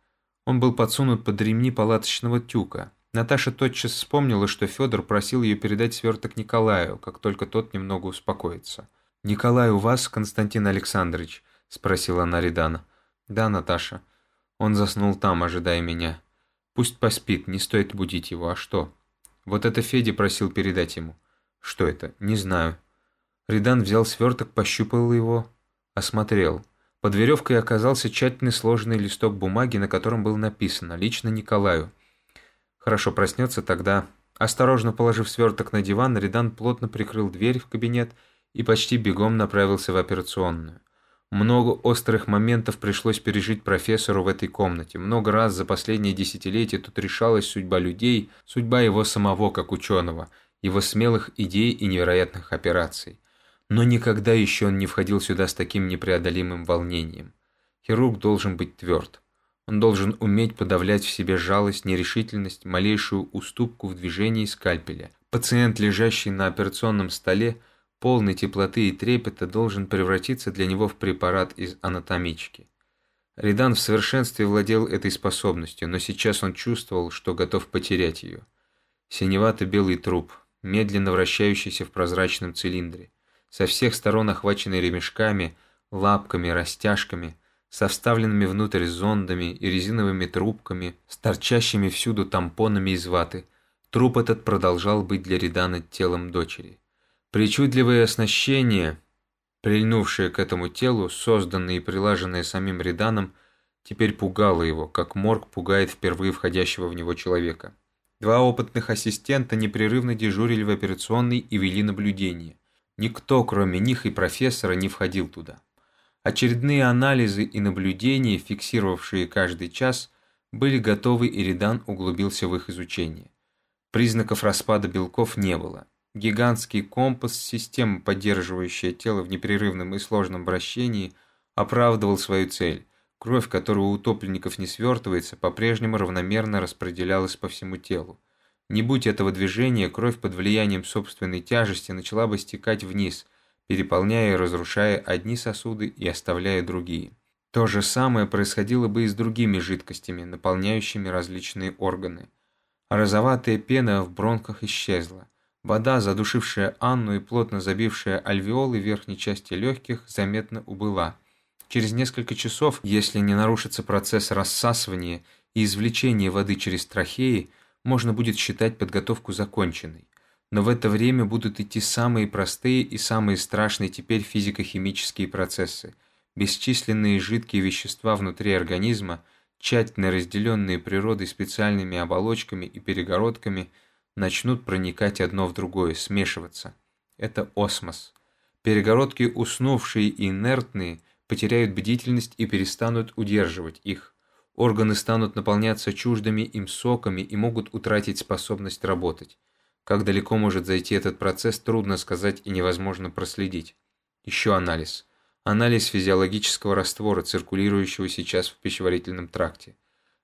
Он был подсунут под ремни палаточного тюка. Наташа тотчас вспомнила, что Федор просил ее передать сверток Николаю, как только тот немного успокоится. «Николай у вас, Константин Александрович?» – спросила она Редана. «Да, Наташа. Он заснул там, ожидая меня. Пусть поспит, не стоит будить его, а что?» Вот это Федя просил передать ему. Что это? Не знаю. Ридан взял сверток, пощупал его, осмотрел. Под веревкой оказался тщательно сложенный листок бумаги, на котором было написано «Лично Николаю». Хорошо, проснется тогда. Осторожно положив сверток на диван, Ридан плотно прикрыл дверь в кабинет и почти бегом направился в операционную. Много острых моментов пришлось пережить профессору в этой комнате. Много раз за последние десятилетия тут решалась судьба людей, судьба его самого как ученого, его смелых идей и невероятных операций. Но никогда еще он не входил сюда с таким непреодолимым волнением. Хирург должен быть тверд. Он должен уметь подавлять в себе жалость, нерешительность, малейшую уступку в движении скальпеля. Пациент, лежащий на операционном столе, полный теплоты и трепета, должен превратиться для него в препарат из анатомички. Ридан в совершенстве владел этой способностью, но сейчас он чувствовал, что готов потерять ее. Синевато-белый труп, медленно вращающийся в прозрачном цилиндре, со всех сторон охваченный ремешками, лапками, растяжками, со вставленными внутрь зондами и резиновыми трубками, с торчащими всюду тампонами из ваты. Труп этот продолжал быть для Редана телом дочери. Причудливое оснащение, прильнувшее к этому телу, созданное и прилаженное самим Реданом, теперь пугало его, как морг пугает впервые входящего в него человека. Два опытных ассистента непрерывно дежурили в операционной и вели наблюдение. Никто, кроме них и профессора, не входил туда. Очередные анализы и наблюдения, фиксировавшие каждый час, были готовы, и Редан углубился в их изучение. Признаков распада белков не было. Гигантский компас, система, поддерживающая тело в непрерывном и сложном вращении, оправдывал свою цель. Кровь, которая у утопленников не свертывается, по-прежнему равномерно распределялась по всему телу. Не будь этого движения, кровь под влиянием собственной тяжести начала бы стекать вниз, переполняя и разрушая одни сосуды и оставляя другие. То же самое происходило бы и с другими жидкостями, наполняющими различные органы. розоватая пена в бронхах исчезла. Вода, задушившая Анну и плотно забившая альвеолы верхней части легких, заметно убыла. Через несколько часов, если не нарушится процесс рассасывания и извлечения воды через трахеи, можно будет считать подготовку законченной. Но в это время будут идти самые простые и самые страшные теперь физико-химические процессы. бесчисленные жидкие вещества внутри организма, тщательно разделенные природой специальными оболочками и перегородками, начнут проникать одно в другое, смешиваться. Это осмос. Перегородки, уснувшие и инертные, потеряют бдительность и перестанут удерживать их. Органы станут наполняться чуждыми им соками и могут утратить способность работать. Как далеко может зайти этот процесс, трудно сказать и невозможно проследить. Еще анализ. Анализ физиологического раствора, циркулирующего сейчас в пищеварительном тракте.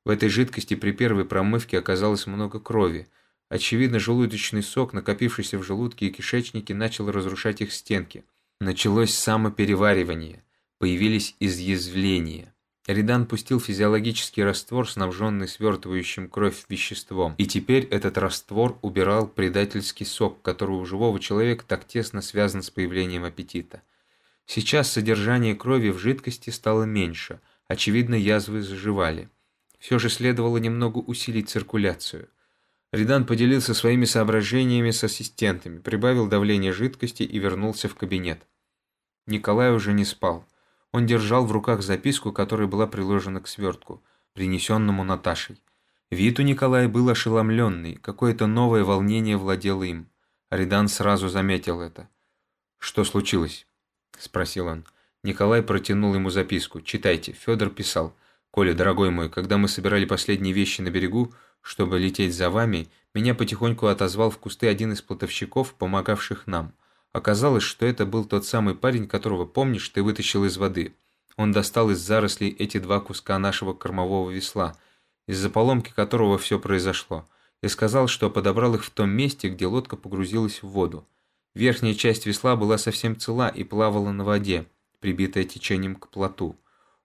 В этой жидкости при первой промывке оказалось много крови. Очевидно, желудочный сок, накопившийся в желудке и кишечнике, начал разрушать их стенки. Началось самопереваривание. Появились изъязвления. Ридан пустил физиологический раствор, снабженный свертывающим кровь веществом, и теперь этот раствор убирал предательский сок, который у живого человека так тесно связан с появлением аппетита. Сейчас содержание крови в жидкости стало меньше, очевидно, язвы заживали. Все же следовало немного усилить циркуляцию. Ридан поделился своими соображениями с ассистентами, прибавил давление жидкости и вернулся в кабинет. Николай уже не спал. Он держал в руках записку, которая была приложена к свертку, принесенному Наташей. Вид у Николая был ошеломленный, какое-то новое волнение владело им. Аридан сразу заметил это. «Что случилось?» – спросил он. Николай протянул ему записку. «Читайте». Федор писал. «Коля, дорогой мой, когда мы собирали последние вещи на берегу, чтобы лететь за вами, меня потихоньку отозвал в кусты один из плотовщиков, помогавших нам. Оказалось, что это был тот самый парень, которого, помнишь, ты вытащил из воды. Он достал из зарослей эти два куска нашего кормового весла, из-за поломки которого все произошло, и сказал, что подобрал их в том месте, где лодка погрузилась в воду. Верхняя часть весла была совсем цела и плавала на воде, прибитая течением к плоту.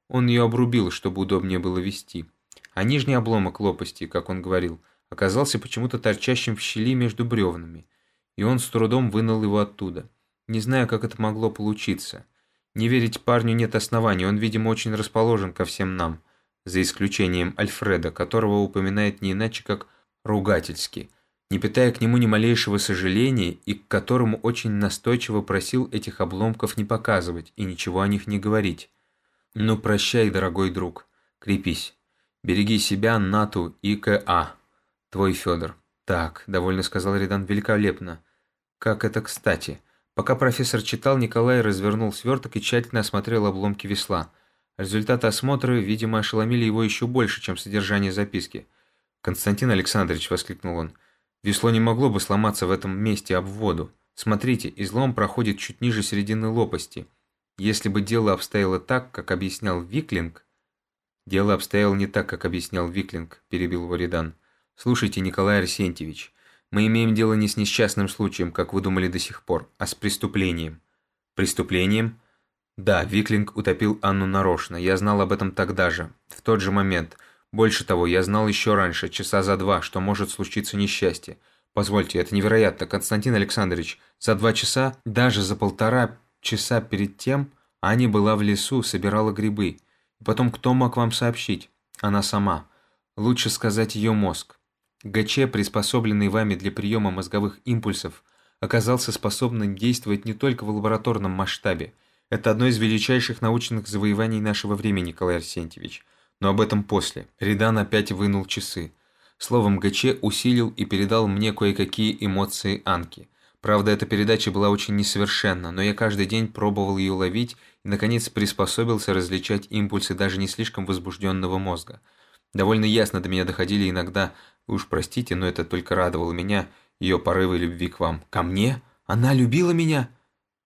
Он ее обрубил, чтобы удобнее было вести. А нижний обломок лопасти, как он говорил, оказался почему-то торчащим в щели между бревнами – и он с трудом вынул его оттуда. Не знаю, как это могло получиться. Не верить парню нет оснований, он, видимо, очень расположен ко всем нам, за исключением Альфреда, которого упоминает не иначе, как ругательски, не питая к нему ни малейшего сожаления и к которому очень настойчиво просил этих обломков не показывать и ничего о них не говорить. Ну, прощай, дорогой друг, крепись. Береги себя, Нату и К.А. Твой Федор. «Так», — довольно сказал Редан, — «великолепно. Как это кстати». Пока профессор читал, Николай развернул сверток и тщательно осмотрел обломки весла. Результаты осмотра, видимо, ошеломили его еще больше, чем содержание записки. «Константин Александрович», — воскликнул он, — «весло не могло бы сломаться в этом месте об воду. Смотрите, излом проходит чуть ниже середины лопасти. Если бы дело обстояло так, как объяснял Виклинг...» «Дело обстояло не так, как объяснял Виклинг», — перебил его Редан. «Слушайте, Николай Арсентьевич, мы имеем дело не с несчастным случаем, как вы думали до сих пор, а с преступлением». «Преступлением?» «Да, Виклинг утопил Анну нарочно. Я знал об этом тогда же, в тот же момент. Больше того, я знал еще раньше, часа за два, что может случиться несчастье. Позвольте, это невероятно, Константин Александрович. За два часа, даже за полтора часа перед тем, Аня была в лесу, собирала грибы. Потом кто мог вам сообщить? Она сама. Лучше сказать ее мозг. ГЧ, приспособленный вами для приема мозговых импульсов, оказался способным действовать не только в лабораторном масштабе. Это одно из величайших научных завоеваний нашего времени, Николай Арсентьевич. Но об этом после. Редан опять вынул часы. Словом, ГЧ усилил и передал мне кое-какие эмоции Анки. Правда, эта передача была очень несовершенна, но я каждый день пробовал ее ловить и, наконец, приспособился различать импульсы даже не слишком возбужденного мозга. Довольно ясно до меня доходили иногда уж простите, но это только радовало меня, ее порывы любви к вам. Ко мне? Она любила меня?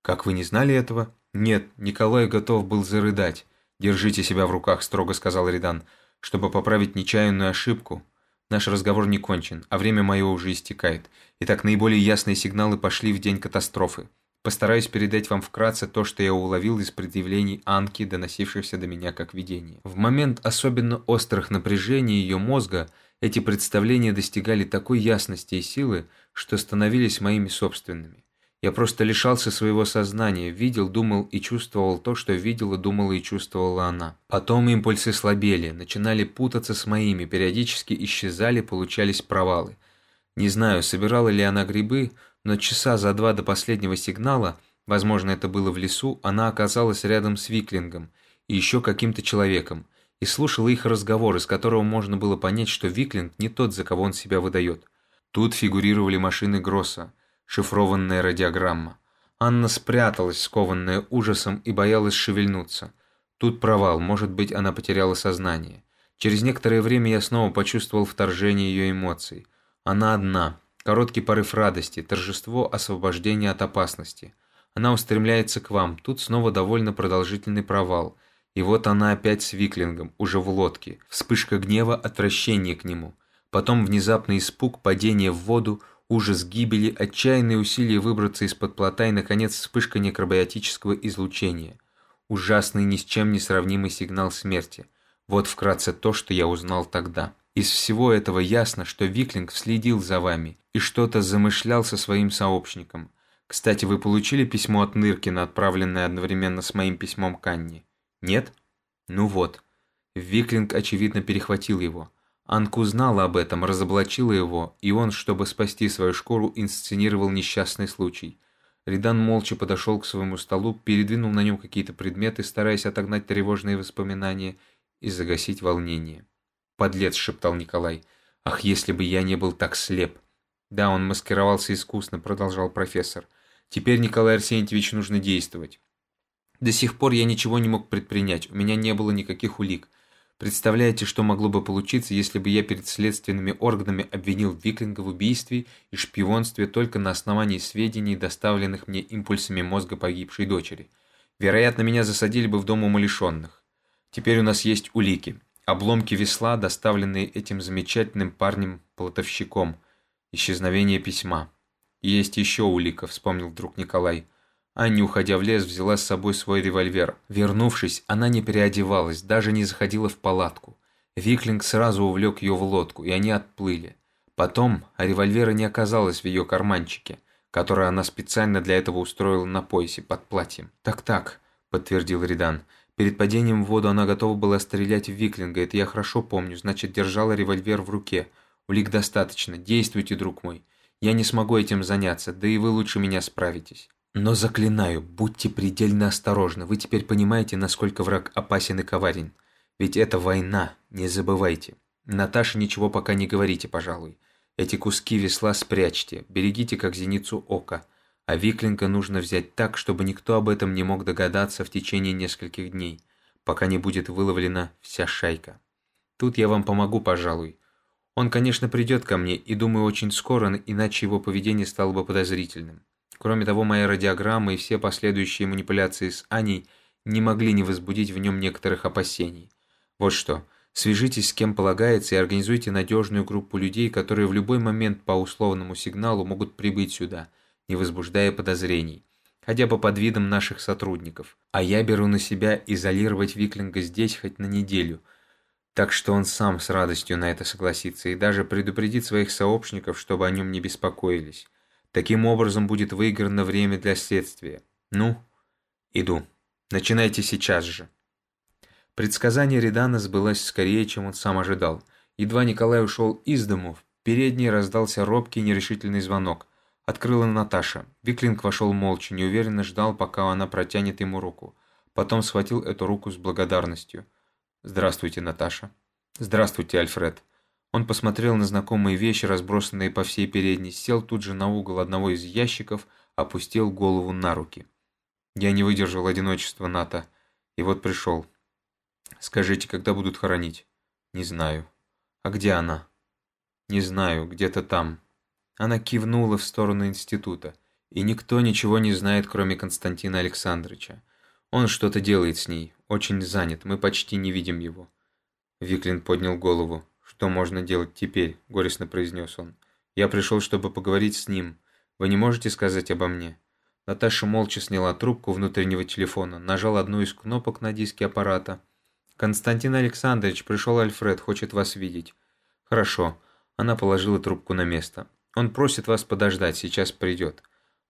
Как вы не знали этого? Нет, Николай готов был зарыдать. Держите себя в руках, строго сказал Ридан, чтобы поправить нечаянную ошибку. Наш разговор не кончен, а время мое уже истекает. Итак, наиболее ясные сигналы пошли в день катастрофы. Постараюсь передать вам вкратце то, что я уловил из предъявлений Анки, доносившихся до меня как видение. В момент особенно острых напряжений ее мозга – эти представления достигали такой ясности и силы, что становились моими собственными. Я просто лишался своего сознания, видел, думал и чувствовал то, что видела, думала и чувствовала она. Потом импульсы слабели, начинали путаться с моими, периодически исчезали, получались провалы. Не знаю, собирала ли она грибы, но часа за два до последнего сигнала, возможно, это было в лесу, она оказалась рядом с Виклингом, и еще каким-то человеком, и слушала их разговор, из которого можно было понять, что Виклинг не тот, за кого он себя выдает. Тут фигурировали машины Гросса, шифрованная радиограмма. Анна спряталась, скованная ужасом, и боялась шевельнуться. Тут провал, может быть, она потеряла сознание. Через некоторое время я снова почувствовал вторжение ее эмоций. Она одна. Короткий порыв радости, торжество освобождения от опасности. Она устремляется к вам. Тут снова довольно продолжительный провал. И вот она опять с Виклингом, уже в лодке. Вспышка гнева, отвращение к нему. Потом внезапный испуг, падение в воду, ужас гибели, отчаянные усилия выбраться из-под плота и, наконец, вспышка некробиотического излучения. Ужасный, ни с чем не сравнимый сигнал смерти – вот вкратце то, что я узнал тогда. Из всего этого ясно, что Виклинг следил за вами и что-то замышлял со своим сообщником. Кстати, вы получили письмо от Ныркина, отправленное одновременно с моим письмом к Анне? Нет? Ну вот. Виклинг, очевидно, перехватил его. Анка узнала об этом, разоблачила его, и он, чтобы спасти свою шкуру, инсценировал несчастный случай. Ридан молча подошел к своему столу, передвинул на нем какие-то предметы, стараясь отогнать тревожные воспоминания, и загасить волнение. «Подлец!» – шептал Николай. «Ах, если бы я не был так слеп!» «Да, он маскировался искусно», – продолжал профессор. «Теперь, Николай Арсентьевич, нужно действовать. До сих пор я ничего не мог предпринять, у меня не было никаких улик. Представляете, что могло бы получиться, если бы я перед следственными органами обвинил Виклинга в убийстве и шпионстве только на основании сведений, доставленных мне импульсами мозга погибшей дочери? Вероятно, меня засадили бы в дом умалишенных. Теперь у нас есть улики. Обломки весла, доставленные этим замечательным парнем-плотовщиком. Исчезновение письма. есть еще улика, вспомнил вдруг Николай. Анне, уходя в лес, взяла с собой свой револьвер. Вернувшись, она не переодевалась, даже не заходила в палатку. Виклинг сразу увлек ее в лодку, и они отплыли. Потом револьвера не оказалось в ее карманчике, который она специально для этого устроила на поясе под платьем. «Так-так», — подтвердил Ридан, — Перед падением в воду она готова была стрелять в Виклинга, это я хорошо помню, значит, держала револьвер в руке. Улик достаточно, действуйте, друг мой. Я не смогу этим заняться, да и вы лучше меня справитесь. Но заклинаю, будьте предельно осторожны, вы теперь понимаете, насколько враг опасен и коварен. Ведь это война, не забывайте. Наташе ничего пока не говорите, пожалуй. Эти куски весла спрячьте, берегите как зеницу ока а Виклинга нужно взять так, чтобы никто об этом не мог догадаться в течение нескольких дней, пока не будет выловлена вся шайка. Тут я вам помогу, пожалуй. Он, конечно, придет ко мне, и думаю, очень скоро, иначе его поведение стало бы подозрительным. Кроме того, моя радиограмма и все последующие манипуляции с Аней не могли не возбудить в нем некоторых опасений. Вот что, свяжитесь с кем полагается и организуйте надежную группу людей, которые в любой момент по условному сигналу могут прибыть сюда – не возбуждая подозрений, хотя бы под видом наших сотрудников. А я беру на себя изолировать Виклинга здесь хоть на неделю, так что он сам с радостью на это согласится и даже предупредит своих сообщников, чтобы о нем не беспокоились. Таким образом будет выиграно время для следствия. Ну, иду. Начинайте сейчас же. Предсказание Редана сбылось скорее, чем он сам ожидал. Едва Николай ушел из дому, в передней раздался робкий нерешительный звонок. Открыла Наташа. Виклинг вошел молча, неуверенно ждал, пока она протянет ему руку. Потом схватил эту руку с благодарностью. «Здравствуйте, Наташа». «Здравствуйте, Альфред». Он посмотрел на знакомые вещи, разбросанные по всей передней, сел тут же на угол одного из ящиков, опустил голову на руки. Я не выдержал одиночества Ната, и вот пришел. «Скажите, когда будут хоронить?» «Не знаю». «А где она?» «Не знаю, где-то там». Она кивнула в сторону института. И никто ничего не знает, кроме Константина Александровича. Он что-то делает с ней, очень занят, мы почти не видим его. Виклин поднял голову. «Что можно делать теперь?» – горестно произнес он. «Я пришел, чтобы поговорить с ним. Вы не можете сказать обо мне?» Наташа молча сняла трубку внутреннего телефона, нажала одну из кнопок на диске аппарата. «Константин Александрович, пришел Альфред, хочет вас видеть». «Хорошо». Она положила трубку на место. Он просит вас подождать, сейчас придет.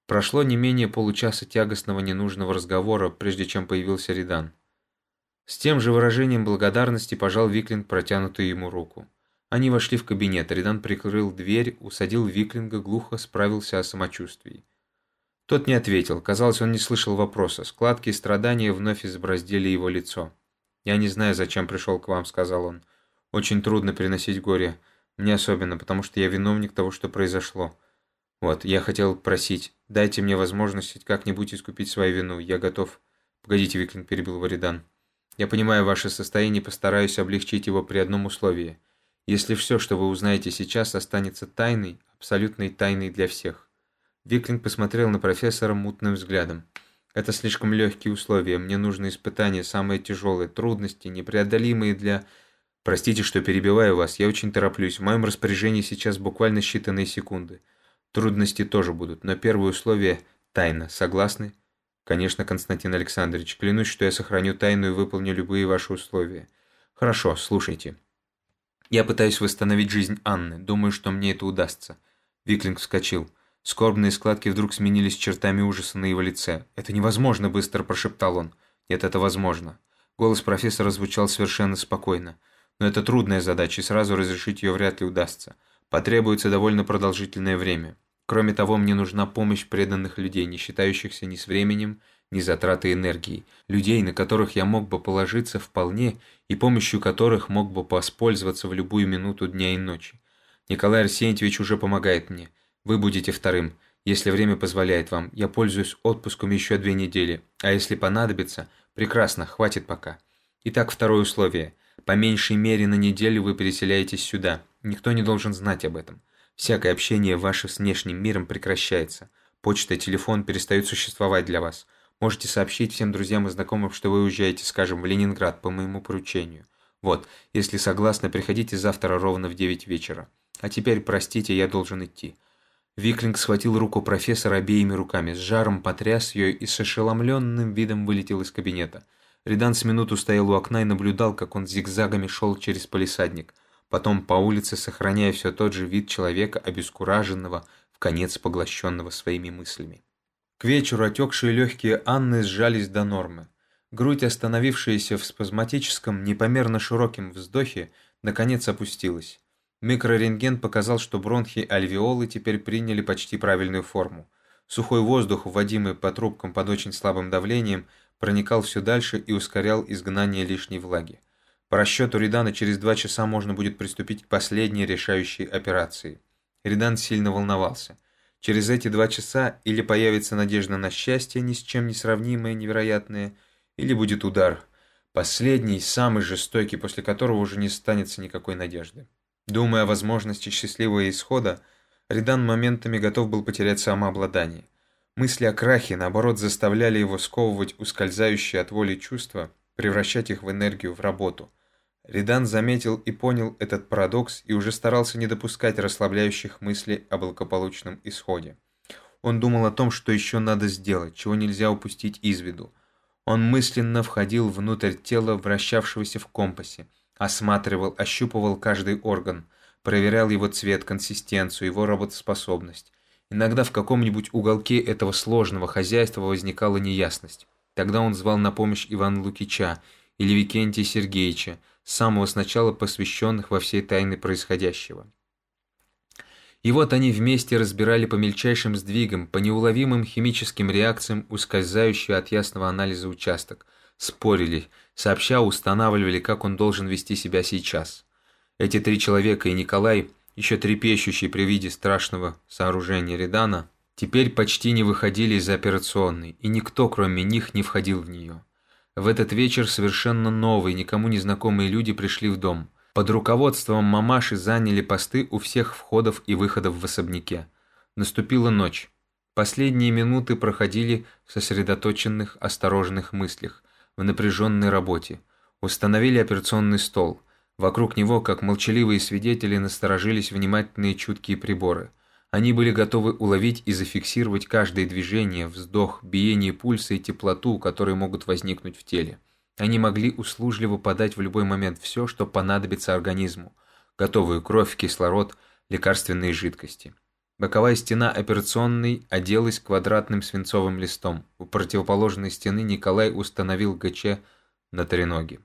Прошло не менее получаса тягостного ненужного разговора, прежде чем появился Ридан. С тем же выражением благодарности пожал Виклинг протянутую ему руку. Они вошли в кабинет, Ридан прикрыл дверь, усадил Виклинга, глухо справился о самочувствии. Тот не ответил, казалось, он не слышал вопроса, складки и страдания вновь избраздили его лицо. «Я не знаю, зачем пришел к вам», — сказал он. «Очень трудно переносить горе. Мне особенно, потому что я виновник того, что произошло. Вот, я хотел просить, дайте мне возможность как-нибудь искупить свою вину. Я готов...» «Погодите, Виклинг», — перебил Варидан. «Я понимаю ваше состояние постараюсь облегчить его при одном условии. Если все, что вы узнаете сейчас, останется тайной, абсолютной тайной для всех». Виклинг посмотрел на профессора мутным взглядом. Это слишком легкие условия. Мне нужны испытания, самые тяжелые, трудности, непреодолимые для... Простите, что перебиваю вас. Я очень тороплюсь. В моем распоряжении сейчас буквально считанные секунды. Трудности тоже будут, но первое условие – тайна. Согласны? Конечно, Константин Александрович. Клянусь, что я сохраню тайну и выполню любые ваши условия. Хорошо, слушайте. Я пытаюсь восстановить жизнь Анны. Думаю, что мне это удастся. Виклинг вскочил. Скорбные складки вдруг сменились чертами ужаса на его лице. «Это невозможно!» – быстро прошептал он. «Нет, это возможно». Голос профессора звучал совершенно спокойно. «Но это трудная задача, и сразу разрешить ее вряд ли удастся. Потребуется довольно продолжительное время. Кроме того, мне нужна помощь преданных людей, не считающихся ни с временем, ни затратой энергии. Людей, на которых я мог бы положиться вполне, и помощью которых мог бы воспользоваться в любую минуту дня и ночи. Николай Арсентьевич уже помогает мне. Вы будете вторым. Если время позволяет вам, я пользуюсь отпуском еще две недели. А если понадобится, прекрасно, хватит пока. Итак, второе условие. По меньшей мере на неделю вы переселяетесь сюда. Никто не должен знать об этом. Всякое общение ваше с внешним миром прекращается. Почта и телефон перестают существовать для вас. Можете сообщить всем друзьям и знакомым, что вы уезжаете, скажем, в Ленинград по моему поручению. Вот, если согласны, приходите завтра ровно в 9 вечера. А теперь, простите, я должен идти. Виклинг схватил руку профессора обеими руками, с жаром потряс ее и с ошеломленным видом вылетел из кабинета. Редан с минуту стоял у окна и наблюдал, как он зигзагами шел через палисадник. Потом по улице, сохраняя все тот же вид человека, обескураженного, в конец поглощенного своими мыслями. К вечеру отекшие легкие Анны сжались до нормы. Грудь, остановившаяся в спазматическом, непомерно широком вздохе, наконец опустилась. Микрорентген показал, что бронхи альвеолы теперь приняли почти правильную форму. Сухой воздух, вводимый по трубкам под очень слабым давлением, проникал все дальше и ускорял изгнание лишней влаги. По расчету Редана через два часа можно будет приступить к последней решающей операции. Редан сильно волновался. Через эти два часа или появится надежда на счастье, ни с чем не сравнимое, невероятное, или будет удар. Последний, самый жестокий, после которого уже не станется никакой надежды. Думая о возможности счастливого исхода, Ридан моментами готов был потерять самообладание. Мысли о крахе, наоборот, заставляли его сковывать ускользающие от воли чувства, превращать их в энергию, в работу. Ридан заметил и понял этот парадокс и уже старался не допускать расслабляющих мыслей о благополучном исходе. Он думал о том, что еще надо сделать, чего нельзя упустить из виду. Он мысленно входил внутрь тела, вращавшегося в компасе, Осматривал, ощупывал каждый орган, проверял его цвет, консистенцию, его работоспособность. Иногда в каком-нибудь уголке этого сложного хозяйства возникала неясность. Тогда он звал на помощь Ивана Лукича или Викентия Сергеевича, с самого сначала посвященных во всей тайны происходящего. И вот они вместе разбирали по мельчайшим сдвигам, по неуловимым химическим реакциям ускользающий от ясного анализа участок – спорили, сообща устанавливали, как он должен вести себя сейчас. Эти три человека и Николай, еще трепещущий при виде страшного сооружения Редана, теперь почти не выходили из операционной, и никто, кроме них, не входил в нее. В этот вечер совершенно новые, никому не знакомые люди пришли в дом. Под руководством мамаши заняли посты у всех входов и выходов в особняке. Наступила ночь. Последние минуты проходили в сосредоточенных, осторожных мыслях, в напряженной работе. Установили операционный стол. Вокруг него, как молчаливые свидетели, насторожились внимательные чуткие приборы. Они были готовы уловить и зафиксировать каждое движение, вздох, биение пульса и теплоту, которые могут возникнуть в теле. Они могли услужливо подать в любой момент все, что понадобится организму. Готовую кровь, кислород, лекарственные жидкости. Боковая стена операционной оделась квадратным свинцовым листом. У противоположной стены Николай установил ГЧ на треноге.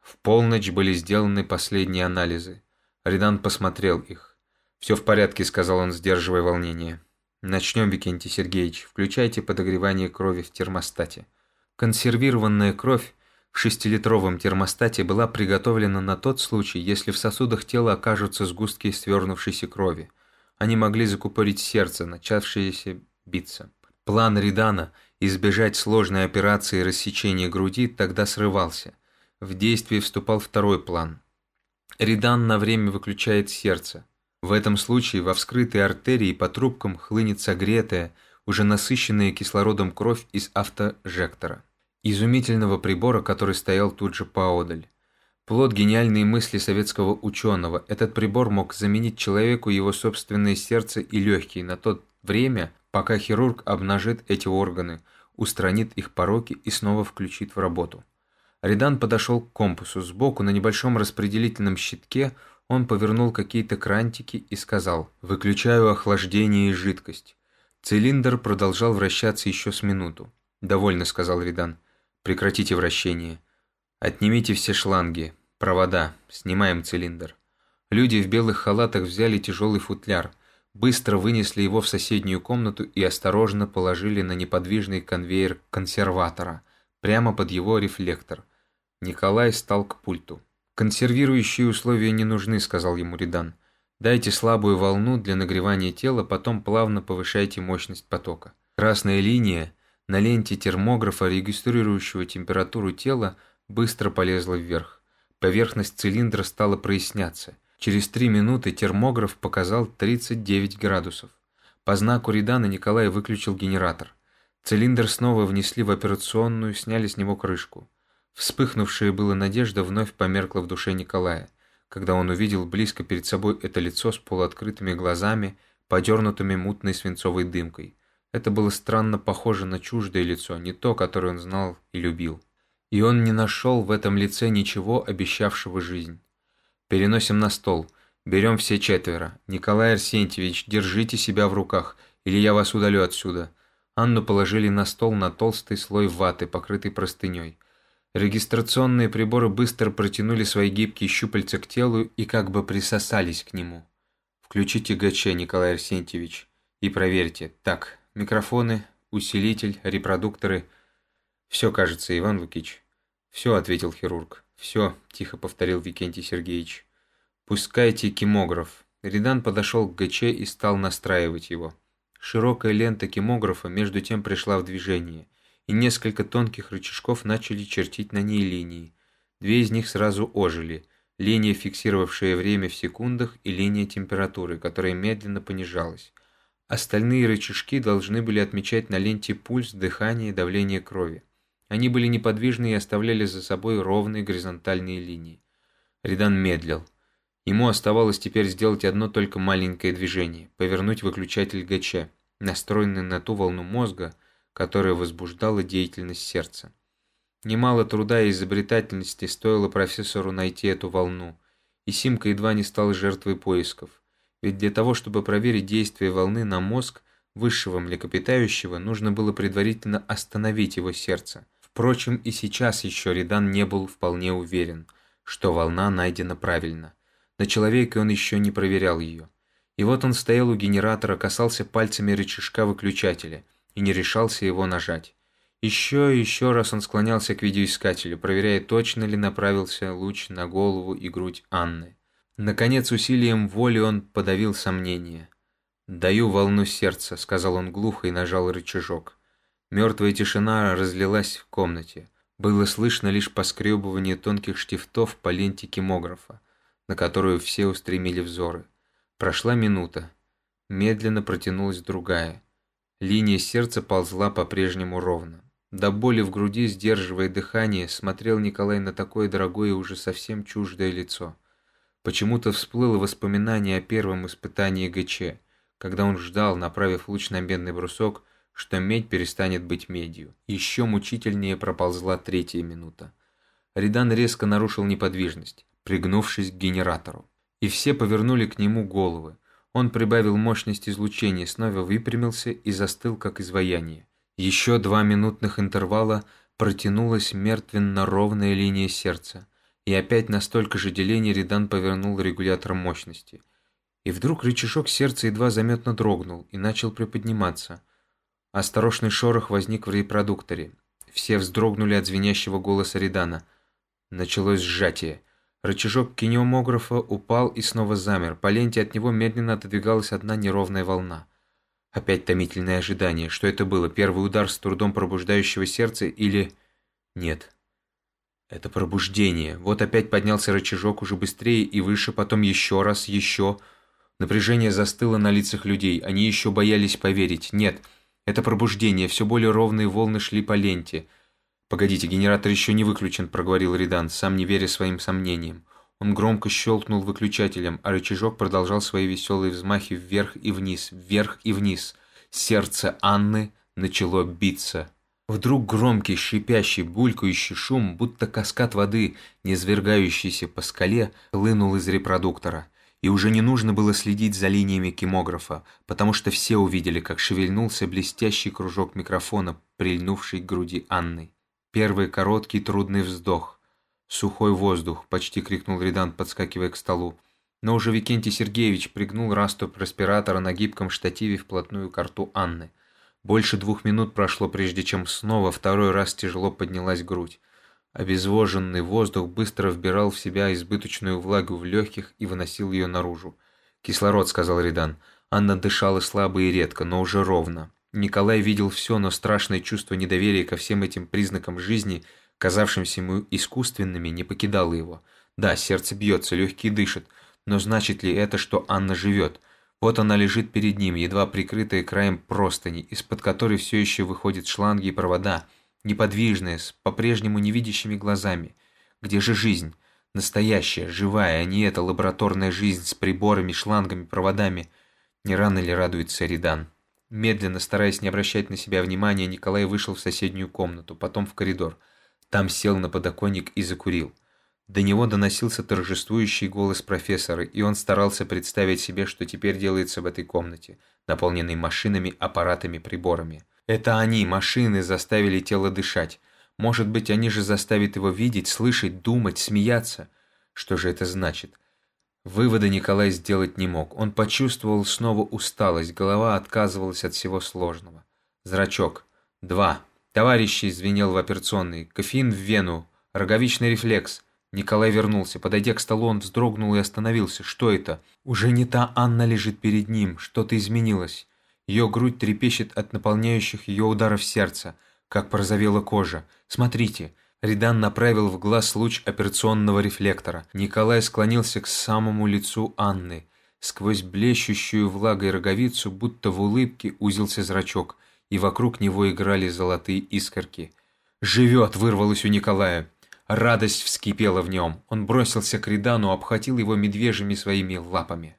В полночь были сделаны последние анализы. Редан посмотрел их. «Все в порядке», — сказал он, сдерживая волнение. «Начнем, Викентий Сергеевич. Включайте подогревание крови в термостате. Консервированная кровь в шестилитровом термостате была приготовлена на тот случай, если в сосудах тела окажутся сгустки свернувшейся крови. Они могли закупорить сердце, начавшееся биться. План Ридана избежать сложной операции рассечения груди тогда срывался. В действие вступал второй план. Ридан на время выключает сердце. В этом случае во вскрытые артерии по трубкам хлынет согретая, уже насыщенная кислородом кровь из автожектора изумительного прибора, который стоял тут же поодаль. Плод гениальной мысли советского ученого, этот прибор мог заменить человеку его собственное сердце и легкие на то время, пока хирург обнажит эти органы, устранит их пороки и снова включит в работу. Редан подошел к компасу. Сбоку на небольшом распределительном щитке он повернул какие-то крантики и сказал «Выключаю охлаждение и жидкость». Цилиндр продолжал вращаться еще с минуту. «Довольно», — сказал Редан. Прекратите вращение. Отнимите все шланги, провода, снимаем цилиндр. Люди в белых халатах взяли тяжелый футляр, быстро вынесли его в соседнюю комнату и осторожно положили на неподвижный конвейер консерватора, прямо под его рефлектор. Николай стал к пульту. «Консервирующие условия не нужны», — сказал ему Редан. «Дайте слабую волну для нагревания тела, потом плавно повышайте мощность потока. Красная линия на ленте термографа, регистрирующего температуру тела, быстро полезла вверх. Поверхность цилиндра стала проясняться. Через три минуты термограф показал 39 градусов. По знаку Редана Николай выключил генератор. Цилиндр снова внесли в операционную, сняли с него крышку. Вспыхнувшая была надежда вновь померкла в душе Николая, когда он увидел близко перед собой это лицо с полуоткрытыми глазами, подернутыми мутной свинцовой дымкой. Это было странно похоже на чуждое лицо, не то, которое он знал и любил. И он не нашел в этом лице ничего, обещавшего жизнь. «Переносим на стол. Берем все четверо. Николай Арсентьевич, держите себя в руках, или я вас удалю отсюда». Анну положили на стол на толстый слой ваты, покрытый простыней. Регистрационные приборы быстро протянули свои гибкие щупальца к телу и как бы присосались к нему. «Включите ГЧ, Николай Арсентьевич, и проверьте. Так, Микрофоны, усилитель, репродукторы. Все, кажется, Иван Лукич. Все, ответил хирург. Все, тихо повторил Викентий Сергеевич. Пускайте кимограф. Редан подошел к ГЧ и стал настраивать его. Широкая лента кимографа между тем пришла в движение, и несколько тонких рычажков начали чертить на ней линии. Две из них сразу ожили. Линия, фиксировавшая время в секундах, и линия температуры, которая медленно понижалась. Остальные рычажки должны были отмечать на ленте пульс, дыхание и давление крови. Они были неподвижны и оставляли за собой ровные горизонтальные линии. Ридан медлил. Ему оставалось теперь сделать одно только маленькое движение – повернуть выключатель ГЧ, настроенный на ту волну мозга, которая возбуждала деятельность сердца. Немало труда и изобретательности стоило профессору найти эту волну, и Симка едва не стал жертвой поисков – ведь для того, чтобы проверить действие волны на мозг высшего млекопитающего, нужно было предварительно остановить его сердце. Впрочем, и сейчас еще Редан не был вполне уверен, что волна найдена правильно. На человеке он еще не проверял ее. И вот он стоял у генератора, касался пальцами рычажка выключателя и не решался его нажать. Еще и еще раз он склонялся к видеоискателю, проверяя, точно ли направился луч на голову и грудь Анны. Наконец, усилием воли он подавил сомнение. «Даю волну сердца», — сказал он глухо и нажал рычажок. Мертвая тишина разлилась в комнате. Было слышно лишь поскребывание тонких штифтов по ленте кимографа, на которую все устремили взоры. Прошла минута. Медленно протянулась другая. Линия сердца ползла по-прежнему ровно. До боли в груди, сдерживая дыхание, смотрел Николай на такое дорогое и уже совсем чуждое лицо. Почему-то всплыло воспоминание о первом испытании ГЧ, когда он ждал, направив луч на медный брусок, что медь перестанет быть медью. Еще мучительнее проползла третья минута. Ридан резко нарушил неподвижность, пригнувшись к генератору. И все повернули к нему головы. Он прибавил мощность излучения, снова выпрямился и застыл, как изваяние. Еще два минутных интервала протянулась мертвенно-ровная линия сердца и опять на столько же делений Редан повернул регулятор мощности. И вдруг рычажок сердца едва заметно дрогнул и начал приподниматься. Осторожный шорох возник в репродукторе. Все вздрогнули от звенящего голоса Редана. Началось сжатие. Рычажок кинемографа упал и снова замер. По ленте от него медленно отодвигалась одна неровная волна. Опять томительное ожидание. Что это было? Первый удар с трудом пробуждающего сердца или... Нет. Это пробуждение. Вот опять поднялся рычажок уже быстрее и выше, потом еще раз, еще... Напряжение застыло на лицах людей. Они еще боялись поверить. Нет, это пробуждение. Все более ровные волны шли по ленте. «Погодите, генератор еще не выключен», — проговорил Ридан, сам не веря своим сомнениям. Он громко щелкнул выключателем, а рычажок продолжал свои веселые взмахи вверх и вниз, вверх и вниз. Сердце Анны начало биться. Вдруг громкий, шипящий, булькающий шум, будто каскад воды, низвергающийся по скале, хлынул из репродуктора и уже не нужно было следить за линиями кимографа, потому что все увидели, как шевельнулся блестящий кружок микрофона, прильнувший к груди Анны. Первый короткий трудный вздох. «Сухой воздух!» – почти крикнул Редан, подскакивая к столу. Но уже Викентий Сергеевич пригнул расступ респиратора на гибком штативе вплотную к рту Анны. Больше двух минут прошло, прежде чем снова второй раз тяжело поднялась грудь. Обезвоженный воздух быстро вбирал в себя избыточную влагу в легких и выносил ее наружу. «Кислород», — сказал Ридан. Анна дышала слабо и редко, но уже ровно. Николай видел все, но страшное чувство недоверия ко всем этим признакам жизни, казавшимся ему искусственными, не покидало его. Да, сердце бьется, легкие дышат, но значит ли это, что Анна живет? Вот она лежит перед ним, едва прикрытая краем простыни, из-под которой все еще выходят шланги и провода, неподвижная, с по-прежнему невидящими глазами. Где же жизнь? Настоящая, живая, а не эта лабораторная жизнь с приборами, шлангами, проводами. Не рано ли радуется Ридан? Медленно, стараясь не обращать на себя внимания, Николай вышел в соседнюю комнату, потом в коридор. Там сел на подоконник и закурил. До него доносился торжествующий голос профессора, и он старался представить себе, что теперь делается в этой комнате, наполненной машинами, аппаратами, приборами. Это они, машины, заставили тело дышать. Может быть, они же заставят его видеть, слышать, думать, смеяться. Что же это значит? Вывода Николай сделать не мог. Он почувствовал снова усталость, голова отказывалась от всего сложного. Зрачок. Два. Товарищи звенел в операционной. Кофеин в вену. Роговичный рефлекс. Николай вернулся. Подойдя к столу, он вздрогнул и остановился. Что это? Уже не та Анна лежит перед ним. Что-то изменилось. Ее грудь трепещет от наполняющих ее ударов сердца, как порозовела кожа. Смотрите. Ридан направил в глаз луч операционного рефлектора. Николай склонился к самому лицу Анны. Сквозь блещущую влагой роговицу, будто в улыбке, узился зрачок, и вокруг него играли золотые искорки. «Живет!» – вырвалось у Николая. Радость вскипела в нем. Он бросился к Ридану, обхватил его медвежьими своими лапами.